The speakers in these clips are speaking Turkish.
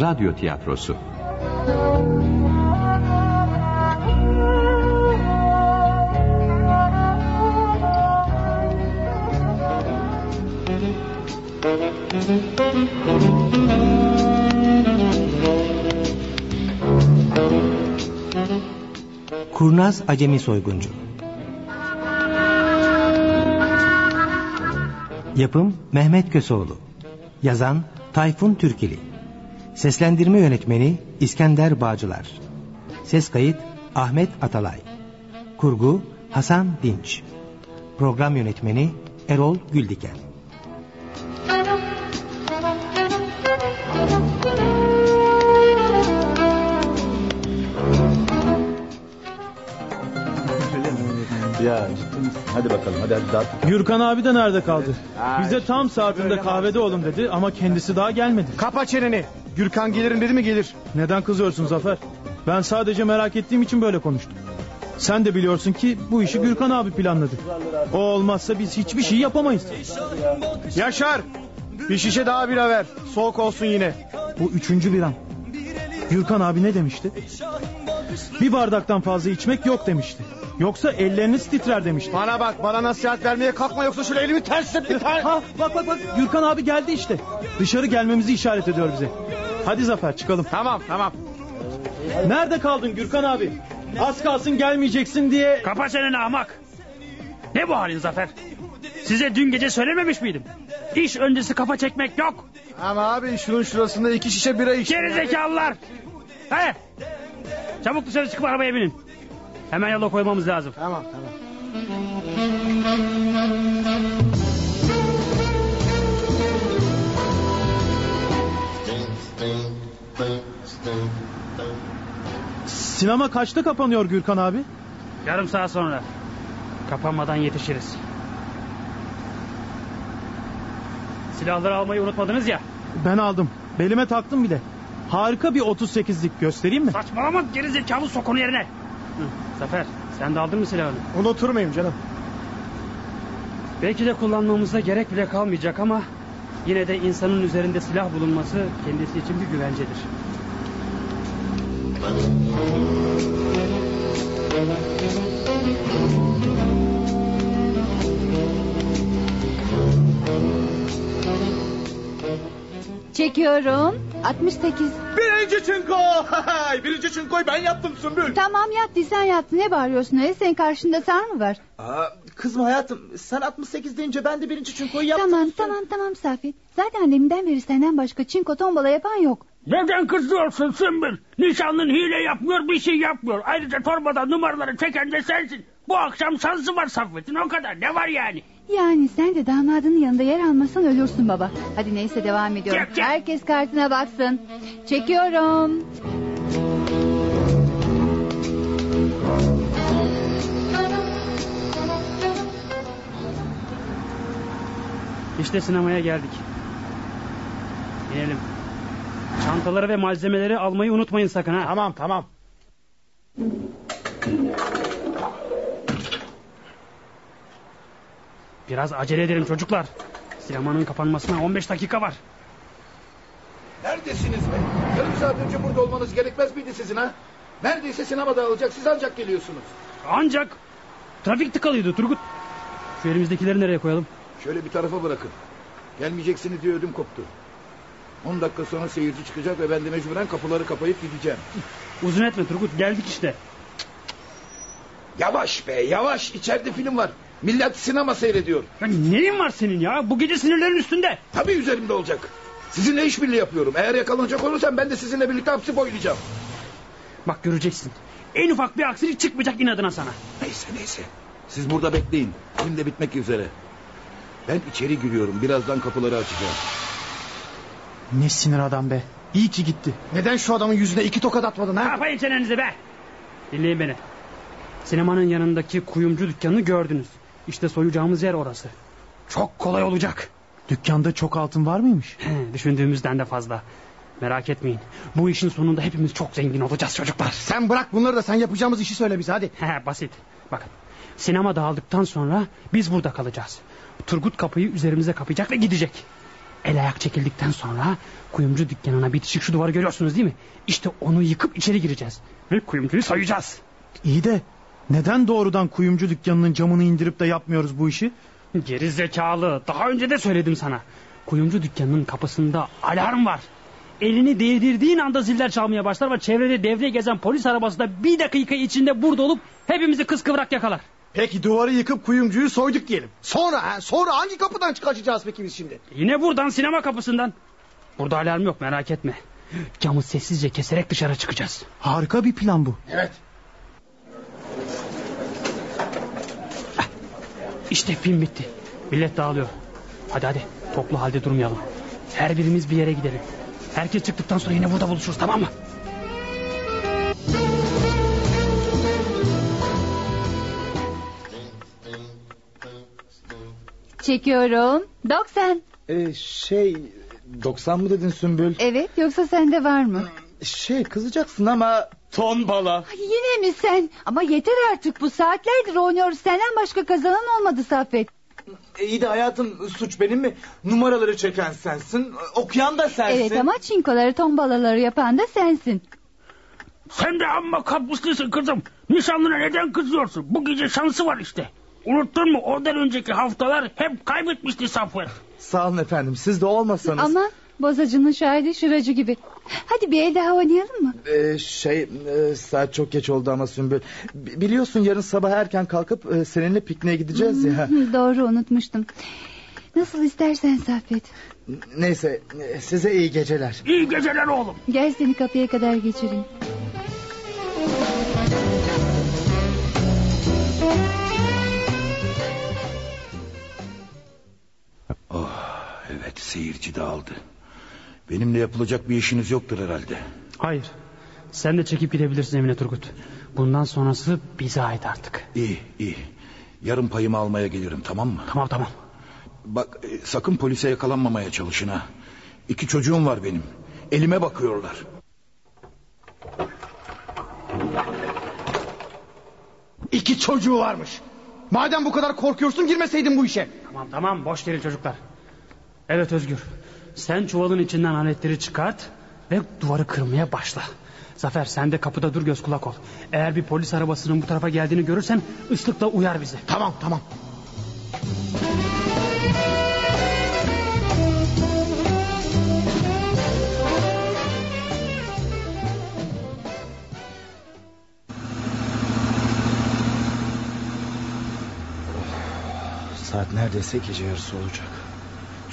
Radyo Tiyatrosu. Kurnaz Acemi Soyguncu. Yapım Mehmet Köseoğlu. Yazan Tayfun Türkili Seslendirme Yönetmeni İskender Bağcılar Ses kayıt Ahmet Atalay Kurgu Hasan Dinç Program Yönetmeni Erol Güldiken Ya ciddi misin? Hadi bakalım hadi hadi dağıt. Gürkan abi de nerede kaldı? Bize tam saatinde kahvede olun dedi ama kendisi daha gelmedi. Kapa çeneni. Gürkan gelirim dedi mi gelir. Neden kızıyorsun Zafer? Ben sadece merak ettiğim için böyle konuştum. Sen de biliyorsun ki bu işi Gürkan abi planladı. O olmazsa biz hiçbir şey yapamayız. Yaşar. Bir şişe daha bira ver. Soğuk olsun yine. Bu üçüncü biram. Gürkan abi ne demişti? Bir bardaktan fazla içmek yok demişti. Yoksa elleriniz titrer demişti. Bana bak bana nasihat vermeye kalkma yoksa şöyle elimi ters bir tane. Ha, bak bak bak Gürkan abi geldi işte. Dışarı gelmemizi işaret ediyor bize. Hadi Zafer çıkalım. Tamam tamam. Nerede kaldın Gürkan abi? Az kalsın gelmeyeceksin diye. Kapa çeneni ahmak. Ne bu halin Zafer? Size dün gece söylememiş miydim? İş öncesi kafa çekmek yok. Ama abi şunun şurasında iki şişe bira iç. Geri zekalılar. He. Çabuk dışarı çıkıp arabaya binin. Hemen yola koymamız lazım. Tamam tamam. Sinema kaçta kapanıyor Gürkan abi? Yarım saat sonra. Kapanmadan yetişiriz. Silahları almayı unutmadınız ya. Ben aldım. Belime taktım bile. Harika bir 38'lik göstereyim mi? Saçmalama geri zekalı sok onu yerine. Hı, Zafer sen de aldın mı silahını? Unutur muyum canım? Belki de kullanmamıza gerek bile kalmayacak ama... ...yine de insanın üzerinde silah bulunması kendisi için bir güvencedir. Çekiyorum. 68. Birinci çinko. Birinci çinkoyu ben yaptım Sümbül. Tamam yattı sen yattın. Ne bağırıyorsun öyle? Senin karşında sen mı var? Aa, kızma hayatım sen 68 deyince ben de birinci çinkoyu yaptım. Tamam tamam tamam Safet. Zaten deminden beri senden başka çinko tombala yapan yok. Neden kızıyorsun Sümbül? Nişanlın hile yapmıyor bir şey yapmıyor. Ayrıca torbada numaraları çeken de sensin. Bu akşam şansı var Saffet'in o kadar ne var yani? Yani sen de damadının yanında yer almasan ölürsün baba. Hadi neyse devam ediyorum. Çek, çek. Herkes kartına baksın. Çekiyorum. İşte sinemaya geldik. İnelim. Çantaları ve malzemeleri almayı unutmayın sakın ha. Tamam tamam. Biraz acele edelim çocuklar. Sinemanın kapanmasına 15 dakika var. Neredesiniz be? Yarım saat önce burada olmanız gerekmez miydi sizin ha? Neredeyse sinema dağılacak siz ancak geliyorsunuz. Ancak trafik tıkalıydı Turgut. Şu elimizdekileri nereye koyalım? Şöyle bir tarafa bırakın. Gelmeyeceksiniz diye ödüm koptu. 10 dakika sonra seyirci çıkacak ve ben de mecburen kapıları kapayıp gideceğim. Uzun etme Turgut geldik işte. Yavaş be yavaş içeride film var. Millet sinema seyrediyor. Ya neyin var senin ya? Bu gece sinirlerin üstünde. Tabii üzerimde olacak. Sizinle işbirliği yapıyorum. Eğer yakalanacak olursam ben de sizinle birlikte hapsi boylayacağım. Bak göreceksin. En ufak bir aksilik çıkmayacak inadına sana. Neyse neyse. Siz burada bekleyin. Film de bitmek üzere. Ben içeri giriyorum. Birazdan kapıları açacağım. Ne sinir adam be. İyi ki gitti. Neden şu adamın yüzüne iki tokat atmadın ha? Kapayın çenenizi be. Dinleyin beni. Sinemanın yanındaki kuyumcu dükkanını gördünüz. İşte soyacağımız yer orası. Çok kolay olacak. Dükkanda çok altın var mıymış? He, düşündüğümüzden de fazla. Merak etmeyin. Bu işin sonunda hepimiz çok zengin olacağız çocuklar. Sen bırak bunları da sen yapacağımız işi söyle bize hadi. He, basit. Bakın. Sinema dağıldıktan sonra biz burada kalacağız. Turgut kapıyı üzerimize kapayacak ve gidecek. El ayak çekildikten sonra kuyumcu dükkanına bitişik şu duvarı görüyorsunuz değil mi? İşte onu yıkıp içeri gireceğiz. Ve kuyumcuyu soyacağız. İyi de neden doğrudan kuyumcu dükkanının camını indirip de yapmıyoruz bu işi? Geri zekalı. Daha önce de söyledim sana. Kuyumcu dükkanının kapısında alarm var. Elini değdirdiğin anda ziller çalmaya başlar ve çevrede devreye gezen polis arabası da bir dakika içinde burada olup hepimizi kıskıvrak yakalar. Peki duvarı yıkıp kuyumcuyu soyduk diyelim. Sonra ha? Sonra hangi kapıdan çıkacağız peki biz şimdi? Yine buradan sinema kapısından. Burada alarm yok merak etme. Camı sessizce keserek dışarı çıkacağız. Harika bir plan bu. Evet. İşte film bitti. Millet dağılıyor. Hadi hadi toplu halde durmayalım. Her birimiz bir yere gidelim. Herkes çıktıktan sonra yine burada buluşuruz tamam mı? Çekiyorum. 90. Ee, şey 90 mı dedin Sümbül? Evet yoksa sende var mı? Şey kızacaksın ama ton bala. Ay, yine mi sen? Ama yeter artık bu saatlerdir oynuyoruz. Senden başka kazanan olmadı Saffet. E, iyi de hayatım suç benim mi? Numaraları çeken sensin. Okuyan da sensin. Evet ama çinkoları tombalaları yapan da sensin. Sen de amma kapıslısın kızım. Nişanlına neden kızıyorsun? Bu gece şansı var işte. Unuttun mu oradan önceki haftalar hep kaybetmişti Saffet. Sağ olun efendim siz de olmasanız. Ama bozacının şahidi şıracı gibi. Hadi bir el daha oynayalım mı? Ee, şey e, saat çok geç oldu ama Sümbül. B- biliyorsun yarın sabah erken kalkıp e, seninle pikniğe gideceğiz ya. Hı, Doğru unutmuştum. Nasıl istersen Saffet. Neyse size iyi geceler. İyi geceler oğlum. Gel seni kapıya kadar geçireyim. Evet seyirci dağıldı. Benimle yapılacak bir işiniz yoktur herhalde. Hayır. Sen de çekip gidebilirsin Emine Turgut. Bundan sonrası bize ait artık. İyi iyi. Yarın payımı almaya gelirim tamam mı? Tamam tamam. Bak e, sakın polise yakalanmamaya çalışın ha. İki çocuğum var benim. Elime bakıyorlar. İki çocuğu varmış. Madem bu kadar korkuyorsun girmeseydin bu işe. Tamam tamam boş verin çocuklar. Evet Özgür. Sen çuvalın içinden aletleri çıkart ve duvarı kırmaya başla. Zafer sen de kapıda dur göz kulak ol. Eğer bir polis arabasının bu tarafa geldiğini görürsen ıslıkla uyar bizi. Tamam tamam. Saat neredeyse gece yarısı olacak.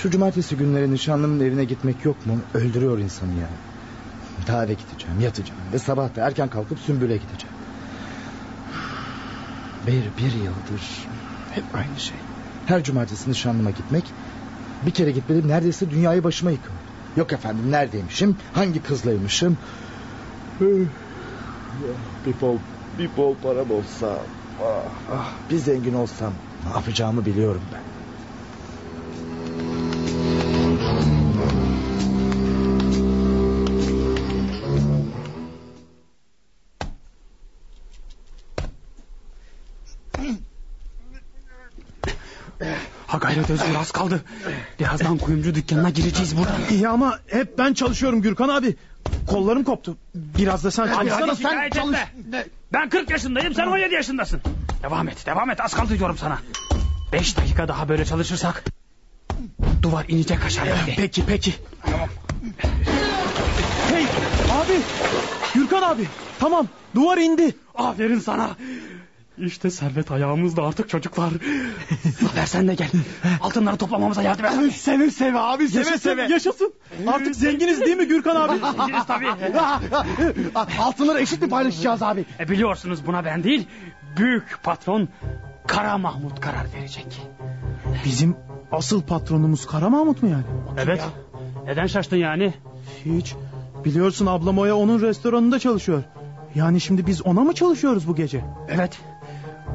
Şu cumartesi günleri nişanlımın evine gitmek yok mu? Öldürüyor insanı ya. Daha eve gideceğim, yatacağım ve sabah da erken kalkıp Sümbül'e gideceğim. Bir, bir yıldır hep aynı şey. Her cumartesi nişanlıma gitmek, bir kere gitmedim neredeyse dünyayı başıma yıkıyor. Yok efendim neredeymişim, hangi kızlaymışım? Bir bol, bir bol param olsa, ah, ah, bir zengin olsam ne yapacağımı biliyorum ben. Özgür az kaldı. Birazdan kuyumcu dükkanına gireceğiz buradan. İyi ama hep ben çalışıyorum Gürkan abi. Kollarım koptu. Biraz da sen çalışsana. hadi sen çalış. Ben 40 yaşındayım sen 17 yaşındasın. Devam et devam et az kaldı diyorum sana. 5 dakika daha böyle çalışırsak duvar inecek aşağıya. Peki peki. Hey abi. Gürkan abi. Tamam duvar indi. Aferin sana. İşte servet ayağımızda artık çocuklar. Zafer sen de gel. Altınları toplamamıza yardım et. Seve seve abi seve Yaşasın, seve. yaşasın. Artık zenginiz değil mi Gürkan abi? Zenginiz tabii. Altınları eşit mi paylaşacağız abi? E biliyorsunuz buna ben değil. Büyük patron Kara Mahmut karar verecek. Bizim asıl patronumuz Kara Mahmut mu yani? Evet. Neden şaştın yani? Hiç. Biliyorsun ablam Oya onun restoranında çalışıyor. Yani şimdi biz ona mı çalışıyoruz bu gece? Evet.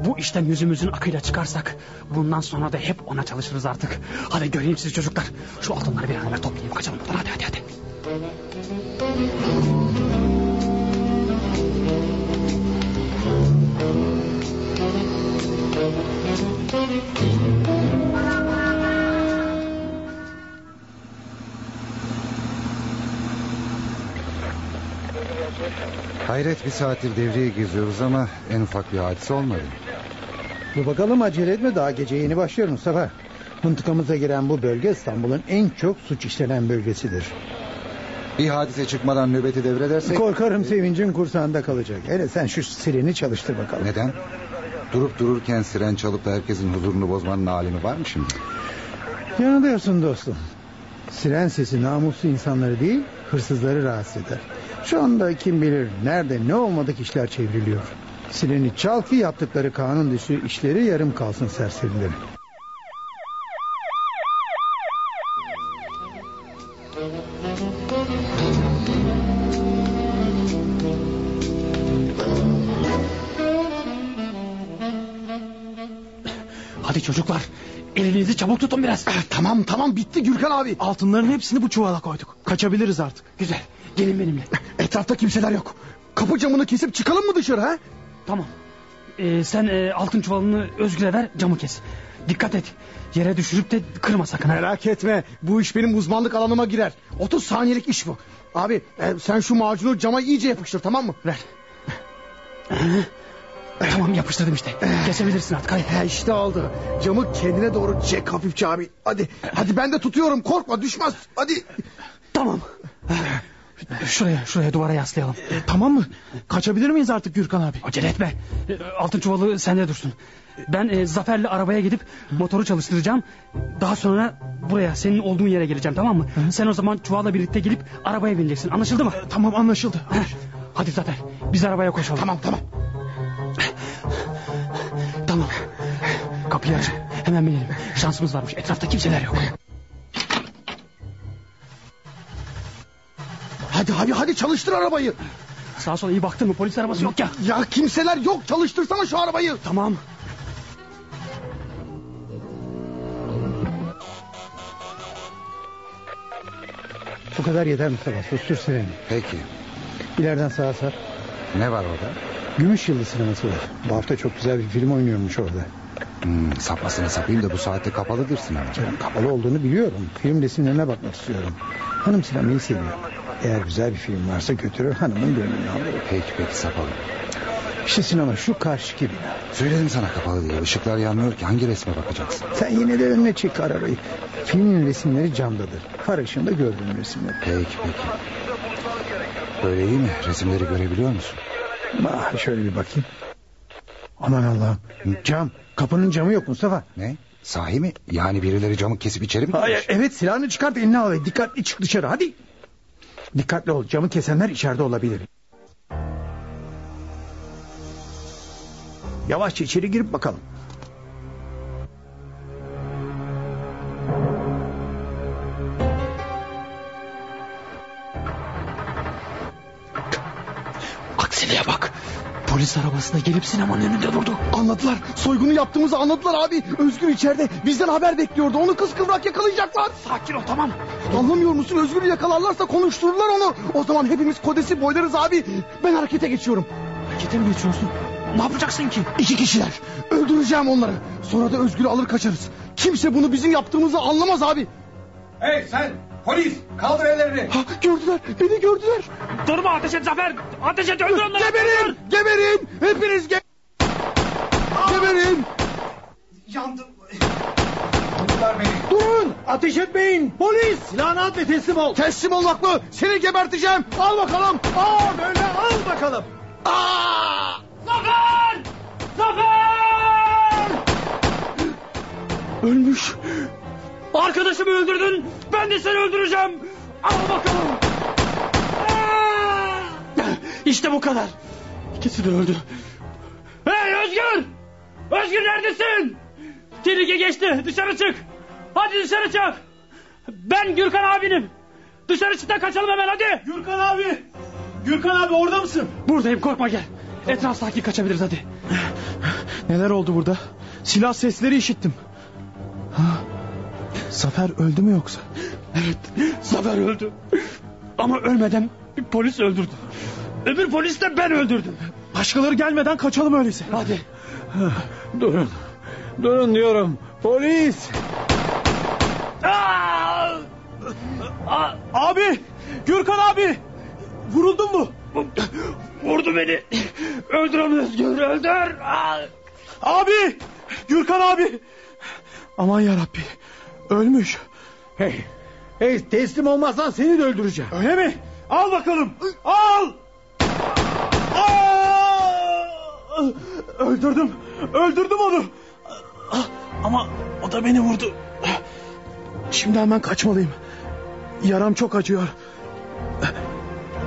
Bu işten yüzümüzün akıyla çıkarsak bundan sonra da hep ona çalışırız artık. Hadi göreyim sizi çocuklar. Şu altınları bir an evvel toplayayım kaçalım. buradan. Hadi hadi hadi. Hayret bir saattir devreye geziyoruz ama en ufak bir hadise olmadı. Dur bakalım acele etme daha gece yeni başlıyor Mustafa. Mıntıkamıza giren bu bölge İstanbul'un en çok suç işlenen bölgesidir. Bir hadise çıkmadan nöbeti devredersek... Korkarım sevincin kursağında kalacak. Hele sen şu sireni çalıştır bakalım. Neden? Durup dururken siren çalıp da herkesin huzurunu bozmanın alemi var mı şimdi? Yanılıyorsun dostum. Siren sesi namuslu insanları değil hırsızları rahatsız eder. Şu anda kim bilir nerede ne olmadık işler çevriliyor. Sireni çal ki yaptıkları kanun dışı işleri yarım kalsın serserilerin. Hadi çocuklar elinizi çabuk tutun biraz. Tamam tamam bitti Gürkan abi. Altınların hepsini bu çuvala koyduk. Kaçabiliriz artık. Güzel gelin benimle. Etrafta kimseler yok. Kapı camını kesip çıkalım mı dışarı ha? Tamam. Ee, sen e, altın çuvalını Özgür'e ver camı kes. Dikkat et. Yere düşürüp de kırma sakın. ha. Merak etme bu iş benim uzmanlık alanıma girer. 30 saniyelik iş bu. Abi e, sen şu macunu cama iyice yapıştır tamam mı? Ver. tamam yapıştırdım işte. Geçebilirsin artık hadi. He işte oldu. Camı kendine doğru çek hafifçe abi. Hadi hadi ben de tutuyorum korkma düşmez. Hadi. Tamam. Şuraya şuraya duvara yaslayalım. E, tamam mı? Kaçabilir miyiz artık Gürkan abi? Acele etme. E, Altın çuvalı sende dursun. Ben e, Zafer'le arabaya gidip motoru çalıştıracağım. Daha sonra buraya senin olduğun yere geleceğim tamam mı? Sen o zaman çuvalla birlikte gelip arabaya bineceksin. Anlaşıldı mı? Tamam anlaşıldı. Heh, Hadi Zafer biz arabaya koşalım. Tamam tamam. Tamam. Kapıyı aç. Hemen binelim. Şansımız varmış. Etrafta kimseler yok. Hadi hadi hadi çalıştır arabayı. Sağa sola iyi baktın mı? Polis arabası yok ya. Ya kimseler yok çalıştırsana şu arabayı. Tamam. Bu kadar yeter Mustafa sustur sireni. Peki. İleriden sağa sar. Ne var orada? Gümüş Yıldız sineması var. Bu hafta çok güzel bir film oynuyormuş orada. Hmm, sapmasını sapayım da bu saatte kapalıdır sinema. Canım kapalı olduğunu biliyorum. Film resimlerine bakmak istiyorum. Hanım sinemayı seviyor. Eğer güzel bir film varsa götürür hanımın gönlünü alır. Peki peki sapalım. İşte sinema şu karşıki bina. Söyledim sana kapalı diye. Işıklar yanmıyor ki hangi resme bakacaksın? Sen yine de önüne çek arabayı. Filmin resimleri camdadır. Far ışığında gördüğün resimler. Peki peki. Böyle iyi mi? Resimleri görebiliyor musun? Bah, şöyle bir bakayım. Aman Allah'ım. Cam. Kapının camı yok Mustafa. Ne? Sahi mi? Yani birileri camı kesip içeri mi Hayır, evet silahını çıkart eline al ve dikkatli çık dışarı hadi. Dikkatli ol camı kesenler içeride olabilir. Yavaşça içeri girip bakalım. Polis arabasına gelip sinemanın önünde durdu. Anladılar. Soygunu yaptığımızı anladılar abi. Özgür içeride. Bizden haber bekliyordu. Onu kıskıvrak yakalayacaklar. Sakin ol tamam. Anlamıyor musun? Özgür'ü yakalarlarsa konuştururlar onu. O zaman hepimiz kodesi boylarız abi. Ben harekete geçiyorum. Harekete mi geçiyorsun? Ne yapacaksın ki? İki kişiler. Öldüreceğim onları. Sonra da Özgür'ü alır kaçarız. Kimse bunu bizim yaptığımızı anlamaz abi. Hey sen polis kaldır ellerini. Ha, gördüler. Beni gördüler. Durma ateş et Zafer. Ateş et öldür onları. Geberin. Geberin. Hepiniz ge... Geberin. Yandım. Vurdular beni. Durun. Ateş etmeyin. Polis. Silahını at ve teslim ol. Teslim olmak mı? Seni geberteceğim. Al bakalım. Aa böyle al bakalım. Aa! Zafer! Zafer! Ölmüş. Arkadaşımı öldürdün. Ben de seni öldüreceğim. Al bakalım. Aa! İşte bu kadar. İkisi de öldü. Hey Özgür! Özgür neredesin? Tehlike geçti. Dışarı çık. Hadi dışarı çık. Ben Gürkan abinim. Dışarı çık da kaçalım hemen hadi. Gürkan abi. Gürkan abi orada mısın? Buradayım korkma gel. Etraf sakin kaçabiliriz hadi. Neler oldu burada? Silah sesleri işittim. Zafer öldü mü yoksa? Evet Zafer öldü. Ama ölmeden bir polis öldürdü. Öbür polis de ben öldürdüm. Başkaları gelmeden kaçalım öyleyse. Hadi. Durun. Durun diyorum. Polis. Aa! Aa! Abi! Gürkan abi! Vuruldun mu? Vurdu beni. Öldür onu Özgür öldür. Abi. Gürkan abi. Aman yarabbi. Ölmüş. Hey. Hey teslim olmazsan seni de öldüreceğim. Öyle mi? Al bakalım. Al. Aa! Öldürdüm. Öldürdüm onu. Ama o da beni vurdu. Şimdi hemen kaçmalıyım. Yaram çok acıyor.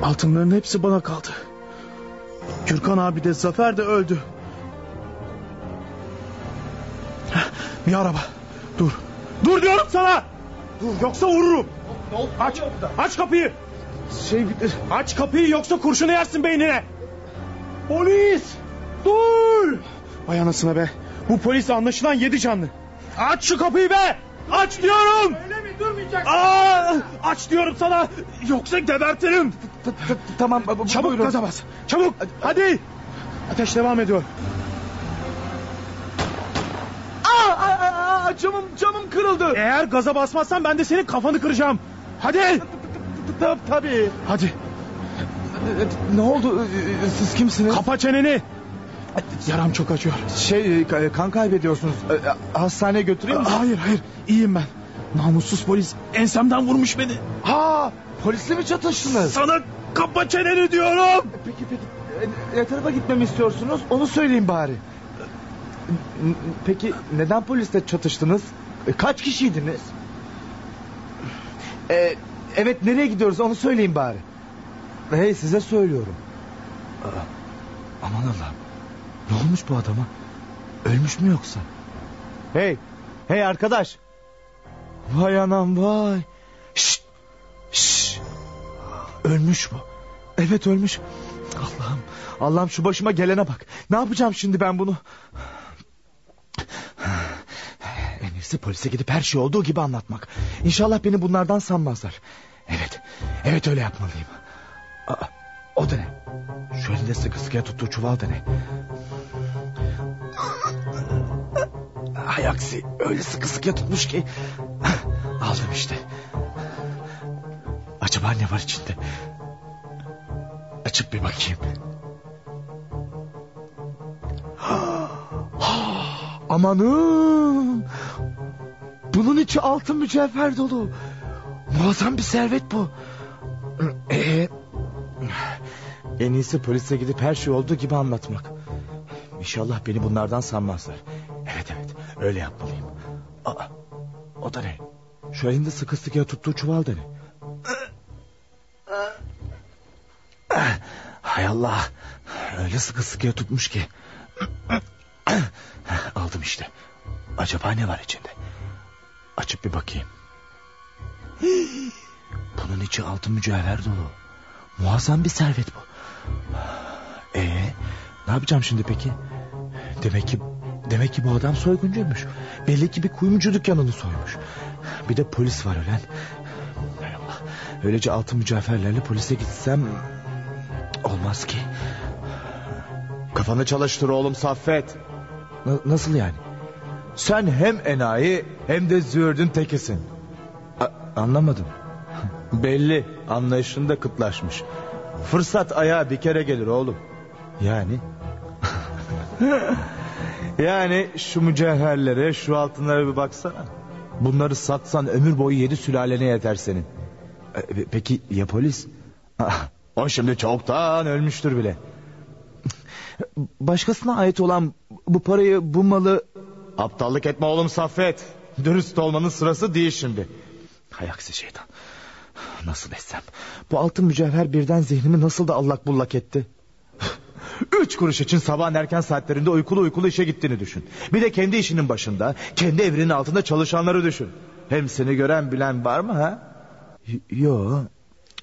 Altınların hepsi bana kaldı. Gürkan abi de Zafer de öldü. Bir araba. Dur. Dur diyorum sana. Dur yoksa vururum. Aç. Aç kapıyı. Şey Aç kapıyı yoksa kurşunu yersin beynine. Polis. Dur. Vay anasına be. Bu polis anlaşılan yedi canlı. Aç şu kapıyı be. Aç diyorum. Öyle mi durmayacaksın? Aa, aç diyorum sana. Yoksa gebertirim. tamam Çabuk gaza bas. Çabuk. Hadi. Ateş devam ediyor. Aa, aa, aa, camım camım kırıldı. Eğer gaza basmazsan ben de senin kafanı kıracağım. Hadi. Tabii. Hadi. Ne oldu? Siz kimsiniz? Kapa çeneni. Yaram çok acıyor. Şey kan kaybediyorsunuz. Hastaneye götüreyim mi? Hayır hayır iyiyim ben. Namussuz polis ensemden vurmuş beni. Ha, polisle mi çatıştınız? Sana kapa çeneni diyorum. Peki peki e, ne tarafa gitmemi istiyorsunuz? Onu söyleyin bari. Peki neden polisle çatıştınız? E, Kaç kişiydiniz? E, evet nereye gidiyoruz onu söyleyin bari. Hey size söylüyorum. Aa, aman Allah'ım. Ne olmuş bu adama? Ölmüş mü yoksa? Hey, hey arkadaş. Vay anam vay. Şşt, şşt. Ölmüş bu. Evet ölmüş. Allah'ım, Allah'ım şu başıma gelene bak. Ne yapacağım şimdi ben bunu? İyisi polise gidip her şey olduğu gibi anlatmak. İnşallah beni bunlardan sanmazlar. Evet, evet öyle yapmalıyım. Aa, o da ne? Şu elinde sıkı sıkıya tuttuğu çuval da ne? Hay öyle sıkı sıkıya tutmuş ki. Aldım işte. Acaba ne var içinde? Açıp bir bakayım. Amanım. Bunun içi altın mücevher dolu. Muazzam bir servet bu. Ee, en iyisi polise gidip her şey olduğu gibi anlatmak. İnşallah beni bunlardan sanmazlar. Evet evet öyle yapmalıyım. Aa, o da ne? Şu elinde sıkı sıkıya tuttuğu çuval da ne? Hay Allah. Öyle sıkı sıkıya tutmuş ki. Aldım işte. Acaba ne var içinde? Açıp bir bakayım. Bunun içi altın mücevher dolu. Muazzam bir servet bu. Ee, ne yapacağım şimdi peki? Demek ki demek ki bu adam soyguncuymuş. Belli ki bir kuyumcu dükkanını soymuş. Bir de polis var ölen. Öylece altın mücevherlerle polise gitsem olmaz ki. Kafanı çalıştır oğlum Saffet. Na- nasıl yani? Sen hem enayi hem de züğürdün tekisin. A- anlamadım. Belli anlayışında kıtlaşmış. Fırsat ayağa bir kere gelir oğlum. Yani? yani şu mücevherlere şu altınlara bir baksana. Bunları satsan ömür boyu yedi sülalene yeter senin. E, Peki ya polis? Ah, O şimdi çoktan ölmüştür bile. Başkasına ait olan bu parayı bu malı... Aptallık etme oğlum Saffet. Dürüst olmanın sırası değil şimdi. Hay aksi şeytan. Nasıl etsem? Bu altın mücevher birden zihnimi nasıl da allak bullak etti. Üç kuruş için sabahın erken saatlerinde uykulu uykulu işe gittiğini düşün. Bir de kendi işinin başında, kendi evrinin altında çalışanları düşün. Hem seni gören bilen var mı ha? Yo.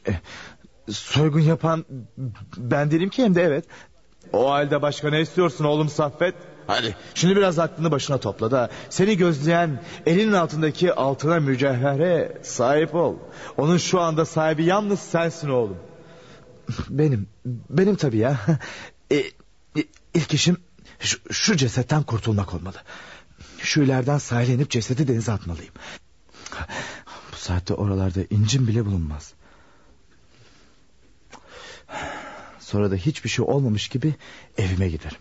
E, soygun yapan ben değilim ki hem de evet. O halde başka ne istiyorsun oğlum Saffet? Hadi şimdi biraz aklını başına topla da seni gözleyen elinin altındaki altına mücevhere sahip ol. Onun şu anda sahibi yalnız sensin oğlum. Benim, benim tabii ya. E, e, ilk işim şu, şu cesetten kurtulmak olmalı. Şu ileriden sahile inip cesedi denize atmalıyım. Bu saatte oralarda incin bile bulunmaz. Sonra da hiçbir şey olmamış gibi evime giderim.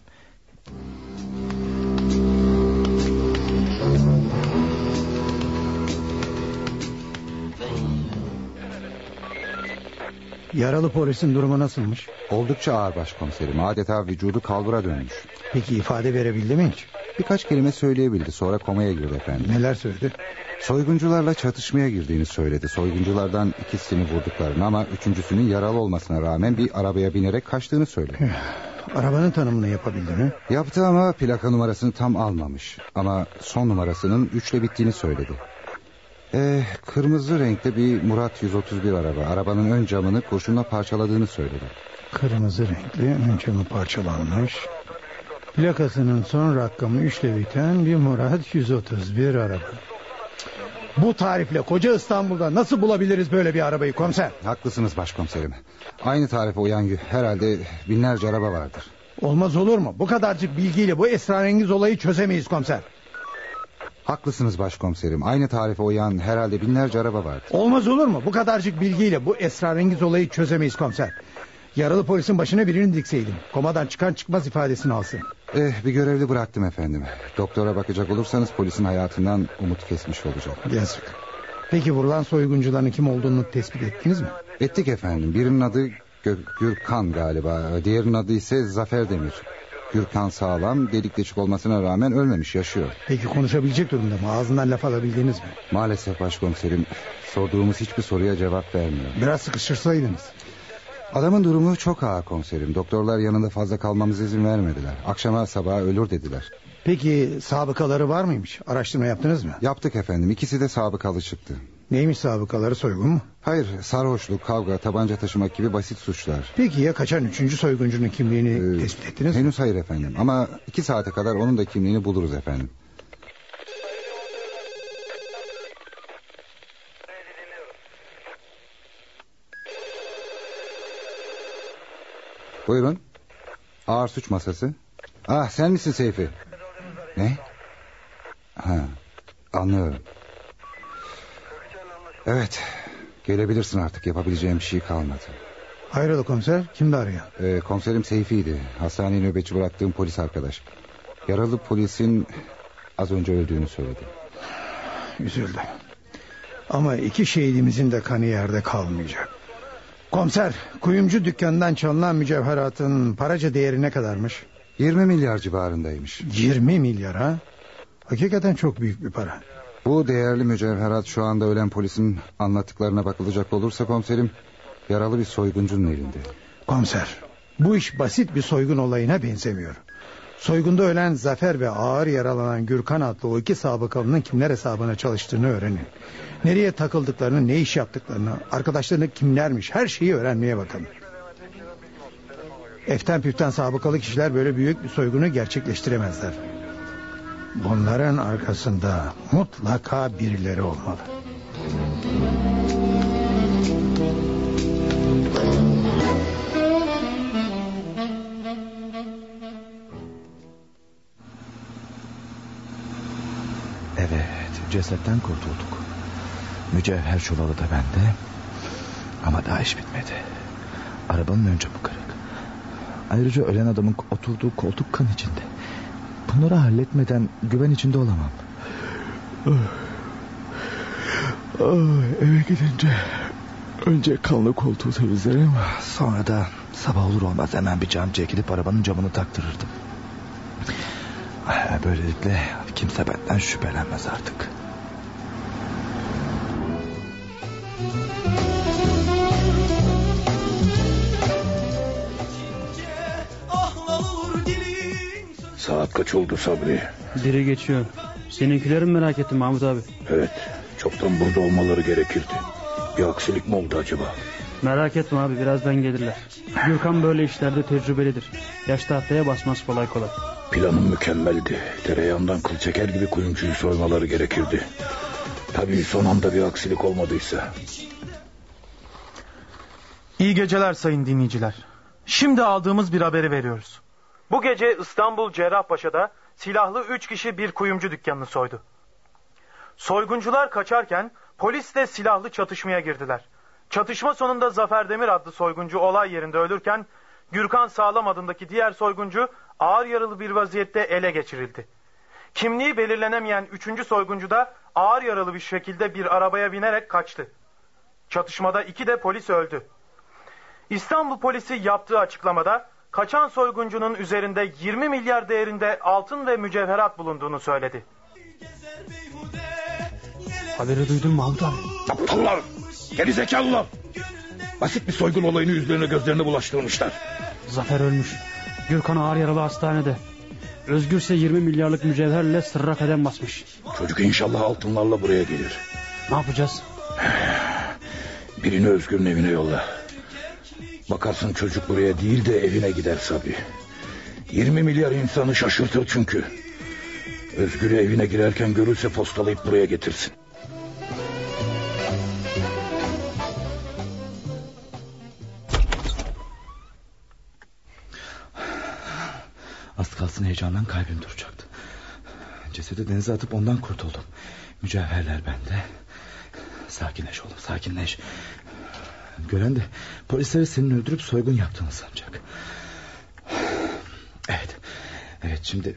Yaralı polisin durumu nasılmış? Oldukça ağır başkomiserim. Adeta vücudu kalbura dönmüş. Peki ifade verebildi mi hiç? Birkaç kelime söyleyebildi. Sonra komaya girdi efendim. Neler söyledi? Soyguncularla çatışmaya girdiğini söyledi. Soygunculardan ikisini vurduklarını ama üçüncüsünün yaralı olmasına rağmen bir arabaya binerek kaçtığını söyledi. Arabanın tanımını yapabildi mi? Yaptı ama plaka numarasını tam almamış. Ama son numarasının üçle bittiğini söyledi. Ee, kırmızı renkte bir Murat 131 araba. Arabanın ön camını kurşunla parçaladığını söyledi. Kırmızı renkli ön camı parçalanmış. Plakasının son rakamı üçle biten bir Murat 131 araba. Bu tarifle koca İstanbul'da nasıl bulabiliriz böyle bir arabayı komiser? Haklısınız başkomiserim. Aynı tarife uyan herhalde binlerce araba vardır. Olmaz olur mu? Bu kadarcık bilgiyle bu esrarengiz olayı çözemeyiz komiser. Haklısınız başkomiserim. Aynı tarife uyan herhalde binlerce araba vardır. Olmaz olur mu? Bu kadarcık bilgiyle bu esrarengiz olayı çözemeyiz komiser. Yaralı polisin başına birini dikseydim. Komadan çıkan çıkmaz ifadesini alsın. Eh, bir görevli bıraktım efendim. Doktora bakacak olursanız polisin hayatından umut kesmiş olacak. Yazık. Peki vurulan soyguncuların kim olduğunu tespit ettiniz mi? Ettik efendim. Birinin adı Gö Gürkan galiba. Diğerinin adı ise Zafer Demir. Gürkan sağlam, delik deşik olmasına rağmen ölmemiş, yaşıyor. Peki konuşabilecek durumda mı? Ağzından laf alabildiniz mi? Maalesef başkomiserim. Sorduğumuz hiçbir soruya cevap vermiyor. Biraz sıkıştırsaydınız. Adamın durumu çok ağır komiserim. Doktorlar yanında fazla kalmamıza izin vermediler. Akşama sabaha ölür dediler. Peki sabıkaları var mıymış? Araştırma yaptınız mı? Yaptık efendim. İkisi de sabıkalı çıktı. Neymiş sabıkaları soygun mu? Hayır sarhoşluk, kavga, tabanca taşımak gibi basit suçlar. Peki ya kaçan üçüncü soyguncunun kimliğini ee, tespit ettiniz mi? Henüz hayır efendim ama iki saate kadar onun da kimliğini buluruz efendim. Buyurun. Ağır suç masası. Ah sen misin Seyfi? Ne? Ha, anlıyorum. Evet. Gelebilirsin artık. Yapabileceğim bir şey kalmadı. Hayrola komiser? Kimdi arayan? Ee, komiserim Seyfi'ydi. Hastaneye nöbetçi bıraktığım polis arkadaş. Yaralı polisin az önce öldüğünü söyledi. Üzüldüm. Ama iki şehidimizin de kanı yerde kalmayacak. Komiser, kuyumcu dükkanından çalınan mücevheratın paraca değeri ne kadarmış? 20 milyar civarındaymış. 20 milyar ha? Hakikaten çok büyük bir para. Bu değerli mücevherat şu anda ölen polisin anlattıklarına bakılacak olursa komiserim... ...yaralı bir soyguncunun elinde. Komiser, bu iş basit bir soygun olayına benzemiyor. Soygunda ölen Zafer ve ağır yaralanan Gürkan adlı o iki sabıkalının kimler hesabına çalıştığını öğrenin. Nereye takıldıklarını, ne iş yaptıklarını, arkadaşlarını kimlermiş her şeyi öğrenmeye bakın. Eften püften sabıkalı kişiler böyle büyük bir soygunu gerçekleştiremezler. Bunların arkasında mutlaka birileri olmalı. Evet, cesetten kurtulduk. Mücevher çuvalı da bende. Ama daha iş bitmedi. Arabanın ön camı kırık. Ayrıca ölen adamın oturduğu koltuk kan içinde. Bunları halletmeden güven içinde olamam. Oh. Oh, eve gidince önce kanlı koltuğu temizlerim. Sonra da sabah olur olmaz hemen bir camcıya gidip arabanın camını taktırırdım. Böylelikle kimse benden şüphelenmez artık. Saat kaç oldu Sabri? Biri geçiyor. Seninkileri mi merak ettim Mahmut abi? Evet. Çoktan burada olmaları gerekirdi. Bir aksilik mi oldu acaba? Merak etme abi birazdan gelirler. Gürkan böyle işlerde tecrübelidir. Yaş tahtaya basmaz kolay kolay. Planım mükemmeldi. Tereyağından kıl çeker gibi kuyumcuyu soymaları gerekirdi. Tabii son anda bir aksilik olmadıysa. İyi geceler sayın dinleyiciler. Şimdi aldığımız bir haberi veriyoruz. Bu gece İstanbul Cerrahpaşa'da silahlı üç kişi bir kuyumcu dükkanını soydu. Soyguncular kaçarken polis de silahlı çatışmaya girdiler. Çatışma sonunda Zafer Demir adlı soyguncu olay yerinde ölürken Gürkan Sağlam adındaki diğer soyguncu ağır yaralı bir vaziyette ele geçirildi. Kimliği belirlenemeyen üçüncü soyguncu da ağır yaralı bir şekilde bir arabaya binerek kaçtı. Çatışmada iki de polis öldü. İstanbul polisi yaptığı açıklamada kaçan soyguncunun üzerinde 20 milyar değerinde altın ve mücevherat bulunduğunu söyledi. Haberi duydun mu Mahmut abi? Aptallar! Gerizekalılar! Basit bir soygun olayını yüzlerine gözlerine bulaştırmışlar. Zafer ölmüş. Gürkan ağır yaralı hastanede. Özgür ise 20 milyarlık mücevherle sırra kadem basmış. Çocuk inşallah altınlarla buraya gelir. Ne yapacağız? Birini Özgür'ün evine yolla. Bakarsın çocuk buraya değil de evine gider Sabri. 20 milyar insanı şaşırtır çünkü. Özgür'ü evine girerken görürse postalayıp buraya getirsin. Az kalsın heyecandan kalbim duracaktı. Cesedi denize atıp ondan kurtuldum. Mücevherler bende. Sakinleş oğlum sakinleş. Gören de polisleri senin öldürüp soygun yaptığını sanacak. Evet. Evet şimdi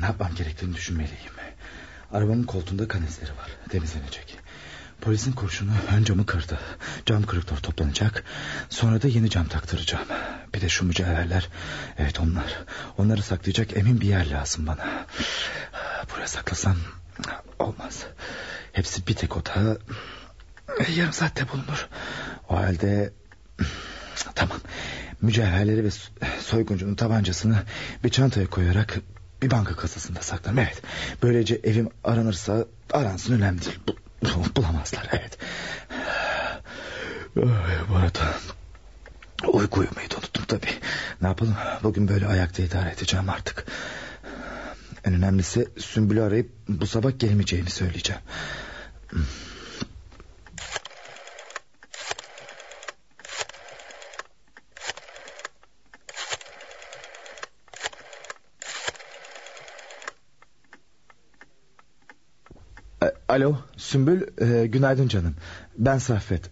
ne yapmam gerektiğini düşünmeliyim. Arabamın koltuğunda kan izleri var. Temizlenecek. Polisin kurşunu ön camı kırdı. Cam kırıklar toplanacak. Sonra da yeni cam taktıracağım. Bir de şu mücevherler. Evet onlar. Onları saklayacak emin bir yer lazım bana. Buraya saklasam olmaz. Hepsi bir tek oda. Yarım saatte bulunur. O halde tamam. Mücevherleri ve soyguncunun tabancasını bir çantaya koyarak bir banka kasasında saklarım. Evet. Böylece evim aranırsa aransın önemli değil. Bu, bulamazlar. Evet. Bu arada uyku uyumayı da unuttum tabii. Ne yapalım? Bugün böyle ayakta idare edeceğim artık. En önemlisi Sümbül'ü arayıp bu sabah gelmeyeceğimi söyleyeceğim. Alo. Sümbül e, günaydın canım. Ben Saffet.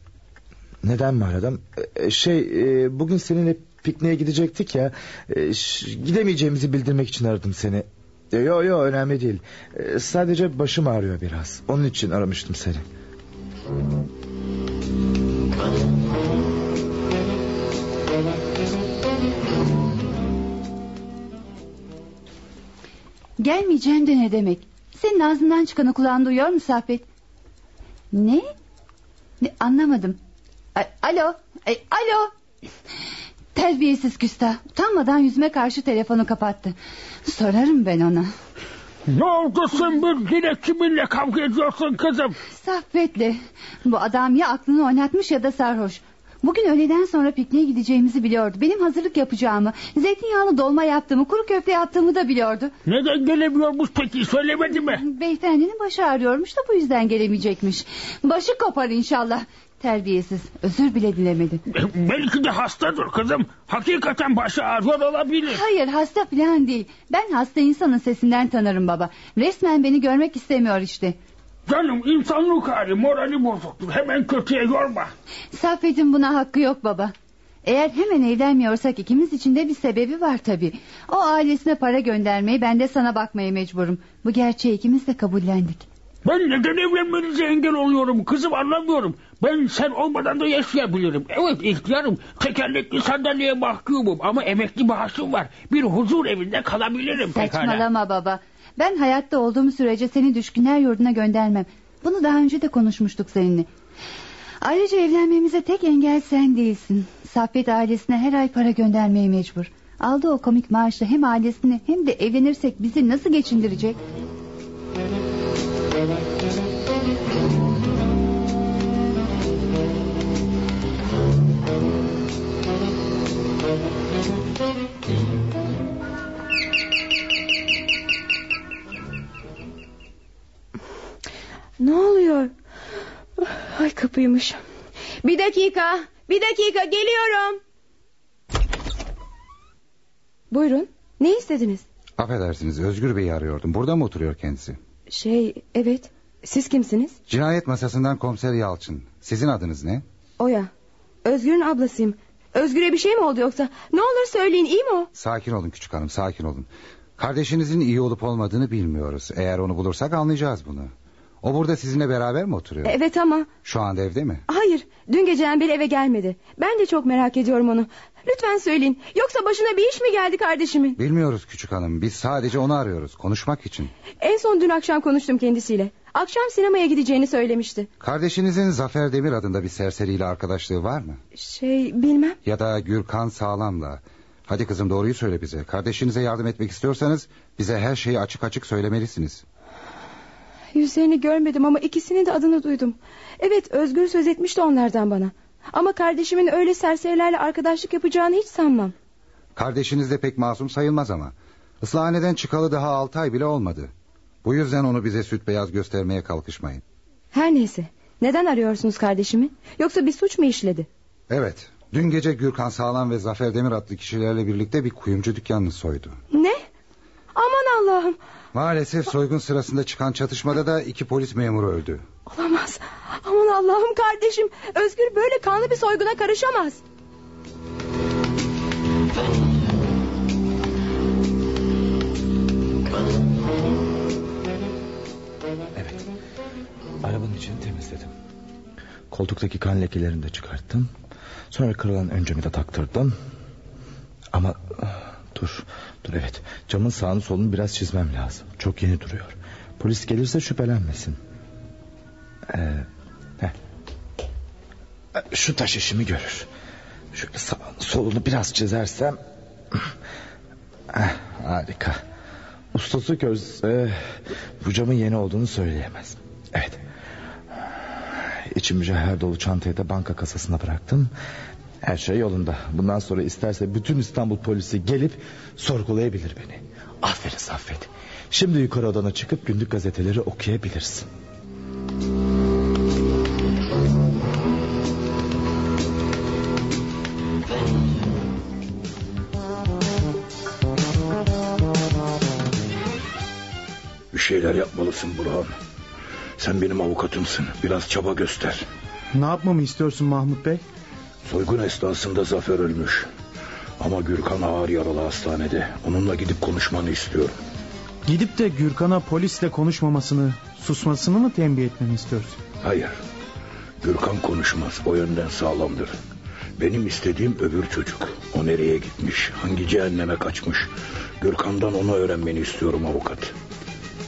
Neden mi aradım e, Şey e, bugün seninle pikniğe gidecektik ya. E, ş, Gidemeyeceğimizi bildirmek için aradım seni. E, Yo yo önemli değil. E, Sadece başım ağrıyor biraz. Onun için aramıştım seni. Gelmeyeceğim de ne demek senin ağzından çıkanı kulağın duyuyor mu Saffet? Ne? ne? Anlamadım. A alo. Ay, alo. Terbiyesiz küstah. Utanmadan yüzüme karşı telefonu kapattı. Sorarım ben ona. Ne oldu Sümbül? Yine kiminle kavga ediyorsun kızım? Saffet'le. Bu adam ya aklını oynatmış ya da sarhoş. Bugün öğleden sonra pikniğe gideceğimizi biliyordu. Benim hazırlık yapacağımı, zeytinyağlı dolma yaptığımı, kuru köfte yaptığımı da biliyordu. Neden gelemiyormuş peki söylemedi mi? Beyefendinin başı ağrıyormuş da bu yüzden gelemeyecekmiş. Başı kopar inşallah. Terbiyesiz. Özür bile dilemedi. Belki de hastadır kızım. Hakikaten başı ağrıyor olabilir. Hayır hasta falan değil. Ben hasta insanın sesinden tanırım baba. Resmen beni görmek istemiyor işte. Canım insanlık hali morali bozuktur. Hemen kötüye yorma. Saffet'in buna hakkı yok baba. Eğer hemen evlenmiyorsak ikimiz için de bir sebebi var tabii. O ailesine para göndermeyi ben de sana bakmaya mecburum. Bu gerçeği ikimiz de kabullendik. Ben neden evlenmenize engel oluyorum kızım anlamıyorum. Ben sen olmadan da yaşayabilirim. Evet ihtiyarım. Tekerlekli sandalyeye mahkumum ama emekli maaşım var. Bir huzur evinde kalabilirim. Saçmalama pekala. baba. Ben hayatta olduğum sürece seni düşkünler yurduna göndermem. Bunu daha önce de konuşmuştuk seninle. Ayrıca evlenmemize tek engel sen değilsin. Saffet ailesine her ay para göndermeye mecbur. Aldığı o komik maaşla hem ailesini hem de evlenirsek bizi nasıl geçindirecek? Ne oluyor? Ay kapıymış. Bir dakika, bir dakika geliyorum. Buyurun, ne istediniz? Affedersiniz, Özgür Bey'i arıyordum. Burada mı oturuyor kendisi? Şey, evet. Siz kimsiniz? Cinayet masasından komiser Yalçın. Sizin adınız ne? Oya. Özgür'ün ablasıyım. Özgür'e bir şey mi oldu yoksa? Ne olur söyleyin iyi mi o? Sakin olun küçük hanım sakin olun. Kardeşinizin iyi olup olmadığını bilmiyoruz. Eğer onu bulursak anlayacağız bunu. O burada sizinle beraber mi oturuyor? Evet ama. Şu anda evde mi? Hayır dün geceden beri eve gelmedi. Ben de çok merak ediyorum onu. Lütfen söyleyin. Yoksa başına bir iş mi geldi kardeşimin? Bilmiyoruz küçük hanım. Biz sadece onu arıyoruz konuşmak için. En son dün akşam konuştum kendisiyle. Akşam sinemaya gideceğini söylemişti. Kardeşinizin Zafer Demir adında bir serseriyle arkadaşlığı var mı? Şey bilmem. Ya da Gürkan Sağlam'la. Hadi kızım doğruyu söyle bize. Kardeşinize yardım etmek istiyorsanız bize her şeyi açık açık söylemelisiniz. Yüzlerini görmedim ama ikisinin de adını duydum. Evet Özgür söz etmişti onlardan bana. Ama kardeşimin öyle serserilerle arkadaşlık yapacağını hiç sanmam. Kardeşiniz de pek masum sayılmaz ama. Islahaneden çıkalı daha altı ay bile olmadı. Bu yüzden onu bize süt beyaz göstermeye kalkışmayın. Her neyse. Neden arıyorsunuz kardeşimi? Yoksa bir suç mu işledi? Evet. Dün gece Gürkan Sağlam ve Zafer Demir adlı kişilerle birlikte bir kuyumcu dükkanını soydu. Ne? Aman Allah'ım. Maalesef soygun sırasında çıkan çatışmada da iki polis memuru öldü. Olamaz. Aman Allah'ım kardeşim. Özgür böyle kanlı bir soyguna karışamaz. Evet. Arabanın içini temizledim. Koltuktaki kan lekelerini de çıkarttım. Sonra kırılan ön camı da taktırdım. Ama dur, dur evet. Camın sağını solunu biraz çizmem lazım. Çok yeni duruyor. Polis gelirse şüphelenmesin. Ee, heh. Şu taş işimi görür. Şöyle sağını solunu biraz çizersem... Eh, harika. Ustası közse bu camın yeni olduğunu söyleyemez. Evet. İçi mücevher dolu çantayı da banka kasasına bıraktım. Her şey yolunda. Bundan sonra isterse bütün İstanbul polisi gelip sorgulayabilir beni. Aferin Saffet. Şimdi yukarı odana çıkıp günlük gazeteleri okuyabilirsin. Bir şeyler yapmalısın Burhan. Sen benim avukatımsın. Biraz çaba göster. Ne yapmamı istiyorsun Mahmut Bey? Soygun esnasında Zafer ölmüş. Ama Gürkan ağır yaralı hastanede. Onunla gidip konuşmanı istiyorum. Gidip de Gürkan'a polisle konuşmamasını, susmasını mı tembih etmemi istiyorsun? Hayır. Gürkan konuşmaz. O yönden sağlamdır. Benim istediğim öbür çocuk. O nereye gitmiş? Hangi cehenneme kaçmış? Gürkan'dan onu öğrenmeni istiyorum avukat.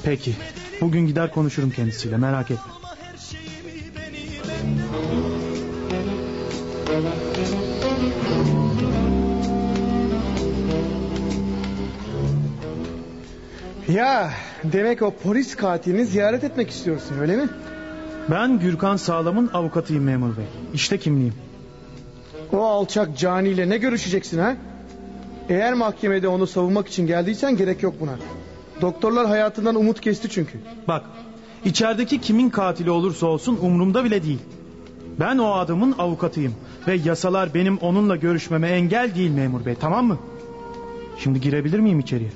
Peki. Bugün gider konuşurum kendisiyle merak etme. Ya demek o polis katilini ziyaret etmek istiyorsun öyle mi? Ben Gürkan Sağlam'ın avukatıyım memur bey. İşte kimliğim. O alçak caniyle ne görüşeceksin ha? Eğer mahkemede onu savunmak için geldiysen gerek yok buna. Doktorlar hayatından umut kesti çünkü. Bak içerideki kimin katili olursa olsun umurumda bile değil. Ben o adamın avukatıyım. Ve yasalar benim onunla görüşmeme engel değil memur bey tamam mı? Şimdi girebilir miyim içeriye?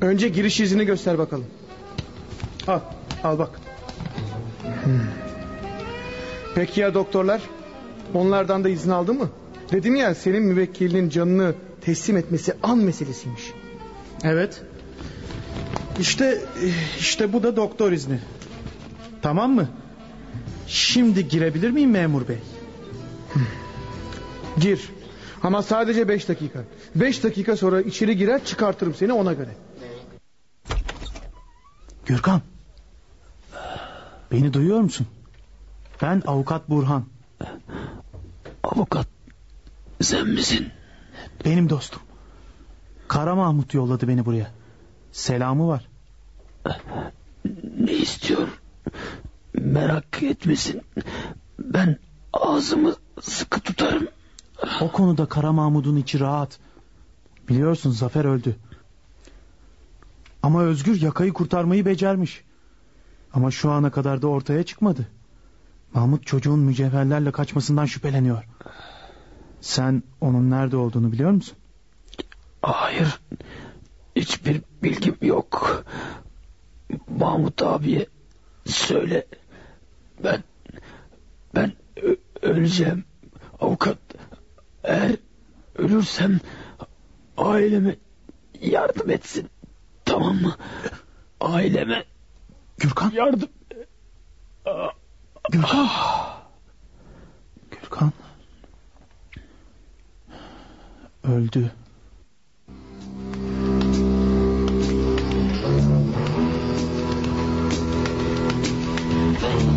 Önce giriş izini göster bakalım. Al, al bak. Hmm. Peki ya doktorlar? Onlardan da izin aldın mı? Dedim ya senin müvekkilinin canını teslim etmesi an meselesiymiş. Evet. İşte işte bu da doktor izni. Tamam mı? Şimdi girebilir miyim memur bey? Gir. Ama sadece beş dakika. Beş dakika sonra içeri girer çıkartırım seni ona göre. Gürkan. Beni duyuyor musun? Ben avukat Burhan. Avukat sen misin? Benim dostum. Kara Mahmut yolladı beni buraya. Selamı var. Ne istiyor? Merak etmesin. Ben ağzımı sıkı tutarım. O konuda Kara Mahmut'un içi rahat. Biliyorsun Zafer öldü. Ama Özgür yakayı kurtarmayı becermiş. Ama şu ana kadar da ortaya çıkmadı. Mahmut çocuğun mücevherlerle kaçmasından şüpheleniyor. Sen onun nerede olduğunu biliyor musun? Hayır. Hiçbir bilgim yok. Mahmut abiye söyle. Ben ben öleceğim. Avukat eğer ölürsem aileme yardım etsin. Tamam mı? Aileme Gürkan. yardım. Gürkan. Gürkan. Öldü. Bakalım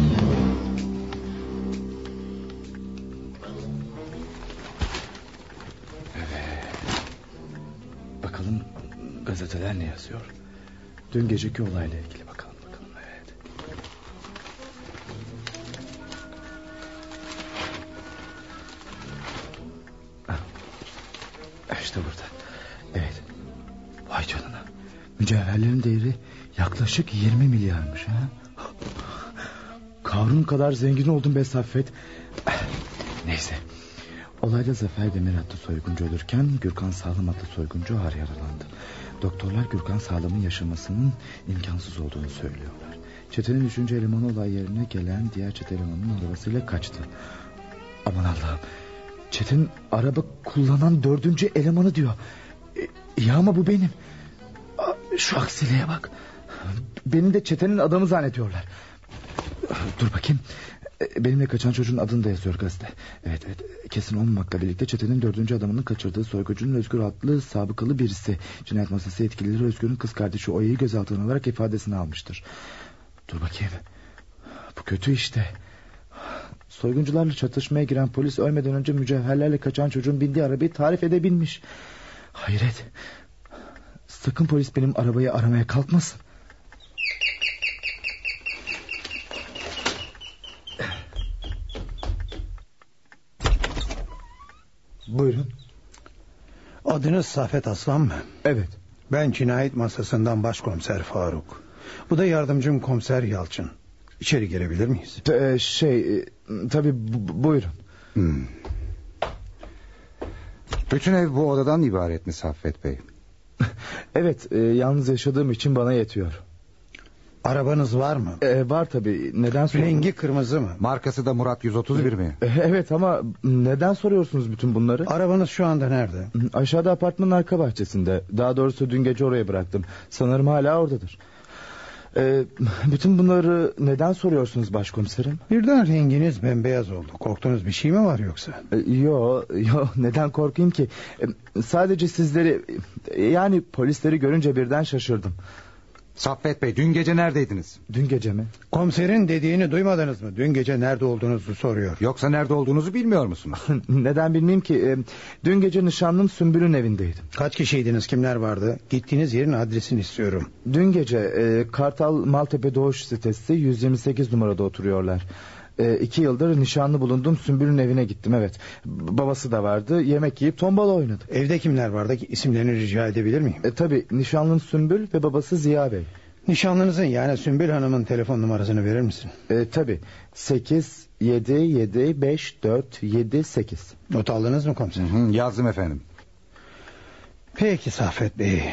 gazeteler ne yazıyor? Dün geceki olayla ilgili bakalım bakalım. Evet. Ah, İşte burada. Evet. Vay canına. Mücevherlerin değeri yaklaşık 20 milyarmış ha. Kavrun kadar zengin oldum be Saffet. Neyse. Olayda Zafer Demir adlı soyguncu ölürken Gürkan Sağlam adlı soyguncu ağır yaralandı. Doktorlar Gürkan Sağlam'ın yaşamasının imkansız olduğunu söylüyorlar. Çetenin üçüncü elemanı olay yerine gelen diğer çete elemanının arabasıyla kaçtı. Aman Allah'ım. Çetin araba kullanan dördüncü elemanı diyor. E, ya ama bu benim. Şu aksiliğe bak. Beni de çetenin adamı zannediyorlar. Dur bakayım. E, Benimle kaçan çocuğun adını da yazıyor gazete. Evet evet kesin olmamakla birlikte çetenin dördüncü adamının kaçırdığı soygucunun Özgür adlı sabıkalı birisi. Cinayet masası yetkilileri Özgür'ün kız kardeşi Oya'yı gözaltına alarak ifadesini almıştır. Dur bakayım. Bu kötü işte. Soyguncularla çatışmaya giren polis ölmeden önce mücevherlerle kaçan çocuğun bindiği arabayı tarif edebilmiş. Hayret. Sakın polis benim arabayı aramaya kalkmasın. Buyurun. Adınız Safet Aslan mı? Evet. Ben cinayet masasından başkomiser Faruk. Bu da yardımcım komiser Yalçın. İçeri girebilir miyiz? T- e, şey e, tabii bu- buyurun. Hmm. Bütün ev bu odadan ibaret mi Saffet Bey? Evet e, yalnız yaşadığım için bana yetiyor. Arabanız var mı? E, var tabii. Neden sor- Rengi kırmızı mı? Markası da Murat 131 mi? E, evet ama neden soruyorsunuz bütün bunları? Arabanız şu anda nerede? Aşağıda apartmanın arka bahçesinde. Daha doğrusu dün gece oraya bıraktım. Sanırım hala oradadır. E, bütün bunları neden soruyorsunuz başkomiserim? Birden renginiz bembeyaz oldu. Korktuğunuz bir şey mi var yoksa? E, Yo, yo neden korkayım ki? E, Sadece sizleri e, yani polisleri görünce birden şaşırdım. Saffet Bey dün gece neredeydiniz? Dün gece mi? Komiserin dediğini duymadınız mı? Dün gece nerede olduğunuzu soruyor. Yoksa nerede olduğunuzu bilmiyor musunuz? Neden bilmeyeyim ki? E, Dün gece nişanlım Sümbül'ün evindeydim. Kaç kişiydiniz? Kimler vardı? Gittiğiniz yerin adresini istiyorum. Dün gece e, Kartal Maltepe Doğuş sitesi 128 numarada oturuyorlar. E, iki yıldır nişanlı bulundum Sümbül'ün evine gittim evet. Babası da vardı yemek yiyip tombala oynadık. Evde kimler vardı? İsimlerini rica edebilir miyim? E, tabii nişanlım Sümbül ve babası Ziya Bey. Nişanlınızın yani Sümbül Hanım'ın telefon numarasını verir misin? E, tabii 8 7 7 5 4 7 8. Not aldınız mı komiser? Hı, yazdım efendim. Peki Safet Bey.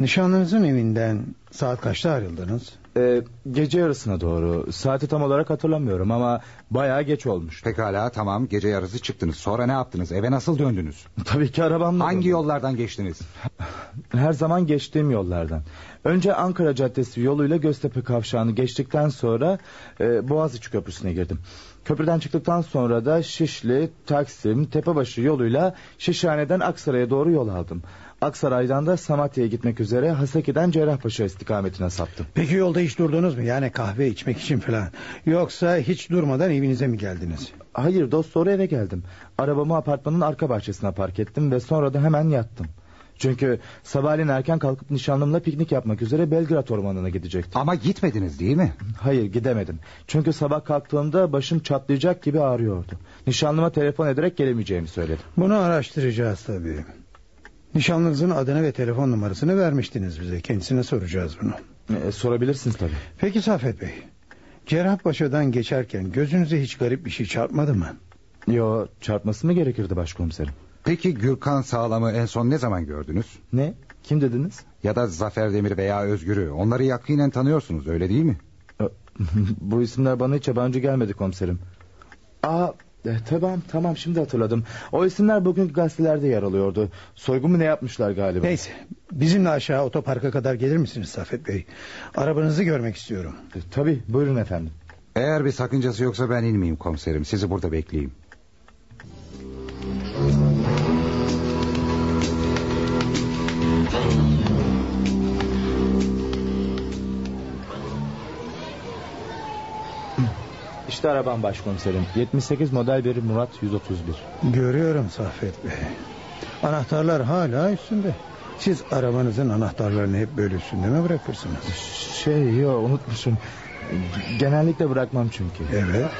Nişanlınızın evinden saat kaçta ayrıldınız? E, gece yarısına doğru saati tam olarak hatırlamıyorum ama bayağı geç olmuş. Pekala tamam gece yarısı çıktınız. Sonra ne yaptınız? Eve nasıl döndünüz? Tabii ki arabamla. Hangi döndüm. yollardan geçtiniz? Her zaman geçtiğim yollardan. Önce Ankara Caddesi yoluyla Göztepe kavşağını geçtikten sonra e, Boğaziçi Köprüsü'ne girdim. Köprüden çıktıktan sonra da Şişli, Taksim, Tepebaşı yoluyla Şişhane'den Aksaray'a doğru yol aldım. Aksaray'dan da Samatya'ya gitmek üzere Haseki'den Cerrahpaşa istikametine saptım. Peki yolda hiç durdunuz mu? Yani kahve içmek için falan. Yoksa hiç durmadan evinize mi geldiniz? Hayır dost sonra eve geldim. Arabamı apartmanın arka bahçesine park ettim ve sonra da hemen yattım. Çünkü sabahleyin erken kalkıp nişanlımla piknik yapmak üzere Belgrad ormanına gidecektim. Ama gitmediniz değil mi? Hayır gidemedim. Çünkü sabah kalktığımda başım çatlayacak gibi ağrıyordu. Nişanlıma telefon ederek gelemeyeceğimi söyledim. Bunu araştıracağız tabii. Nişanlınızın adını ve telefon numarasını vermiştiniz bize. Kendisine soracağız bunu. Ee, sorabilirsiniz tabii. Peki Safet Bey. Cerrahpaşa'dan geçerken gözünüze hiç garip bir şey çarpmadı mı? Yo çarpması mı gerekirdi başkomiserim? Peki Gürkan Sağlam'ı en son ne zaman gördünüz? Ne? Kim dediniz? Ya da Zafer Demir veya Özgür'ü. Onları yakinen tanıyorsunuz öyle değil mi? Bu isimler bana hiç yabancı gelmedi komiserim. Aa E, tamam tamam şimdi hatırladım. O isimler bugünkü gazetelerde yer alıyordu. Soygun mu ne yapmışlar galiba? Neyse bizimle aşağı otoparka kadar gelir misiniz Safet Bey? Arabanızı görmek istiyorum. E, tabii buyurun efendim. Eğer bir sakıncası yoksa ben inmeyeyim komiserim. Sizi burada bekleyeyim. İşte arabam başkomiserim. 78 model bir Murat 131. Görüyorum Safet Bey. Anahtarlar hala üstünde. Siz arabanızın anahtarlarını hep böyle üstünde mi bırakırsınız? Şey yok unutmuşum. Genellikle bırakmam çünkü. Evet.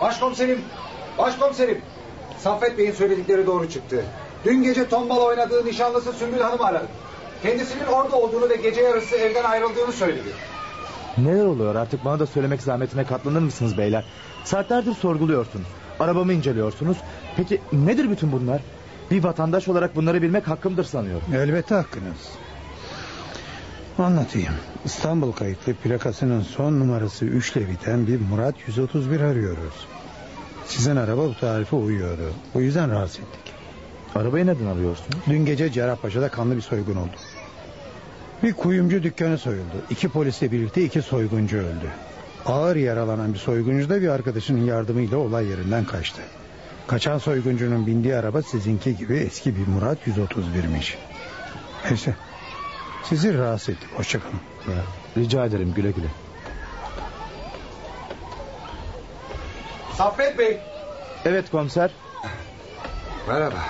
Başkomiserim, başkomiserim. Saffet Bey'in söyledikleri doğru çıktı. Dün gece tombala oynadığı nişanlısı Sümbül Hanım aradı. Kendisinin orada olduğunu ve gece yarısı evden ayrıldığını söyledi. Neler oluyor artık bana da söylemek zahmetine katlanır mısınız beyler? Saatlerdir sorguluyorsunuz. Arabamı inceliyorsunuz. Peki nedir bütün bunlar? Bir vatandaş olarak bunları bilmek hakkımdır sanıyorum. Elbette hakkınız. Anlatayım. İstanbul kayıtlı plakasının son numarası 3 ile biten bir Murat 131 arıyoruz. Sizin araba bu tarife uyuyordu. O yüzden rahatsız ettik. Arabayı neden arıyorsunuz? Dün gece Cerrahpaşa'da kanlı bir soygun oldu. Bir kuyumcu dükkanı soyuldu. İki polisle birlikte iki soyguncu öldü. Ağır yaralanan bir soyguncu da bir arkadaşının yardımıyla olay yerinden kaçtı. Kaçan soyguncunun bindiği araba sizinki gibi eski bir Murat 131'miş. Neyse. Sizi rahatsız ettim. Hoşçakalın. Rica ederim güle güle. Saffet Bey. Evet komiser. Merhaba.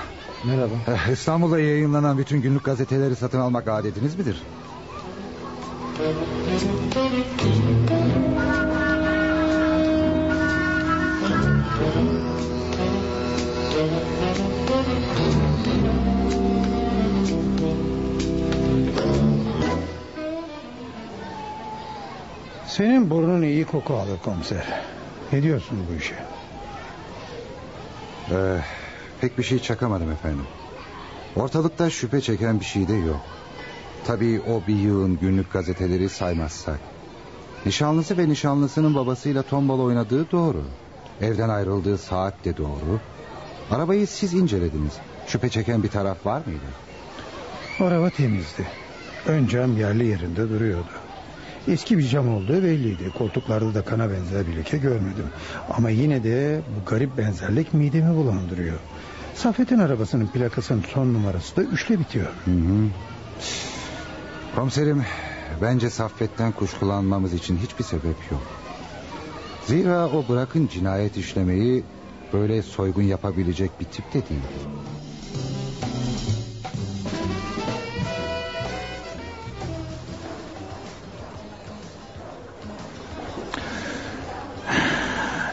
Merhaba. Eh, İstanbul'da yayınlanan bütün günlük gazeteleri satın almak adetiniz midir? Senin burnun iyi koku alır komiser. Ne diyorsun bu işe? Ee, pek bir şey çakamadım efendim. Ortalıkta şüphe çeken bir şey de yok. Tabii o bir yığın günlük gazeteleri saymazsak. Nişanlısı ve nişanlısının babasıyla tombala oynadığı doğru. Evden ayrıldığı saat de doğru. Arabayı siz incelediniz. Şüphe çeken bir taraf var mıydı? Araba temizdi. Ön cam yerli yerinde duruyordu. Eski bir cam olduğu belliydi. Koltuklarda da kana benzer bir leke görmedim. Ama yine de bu garip benzerlik midemi bulandırıyor. Safet'in arabasının plakasının son numarası da üçle bitiyor. Hı hı. Komiserim bence Saffet'ten kuşkulanmamız için hiçbir sebep yok. Zira o bırakın cinayet işlemeyi böyle soygun yapabilecek bir tip de değil.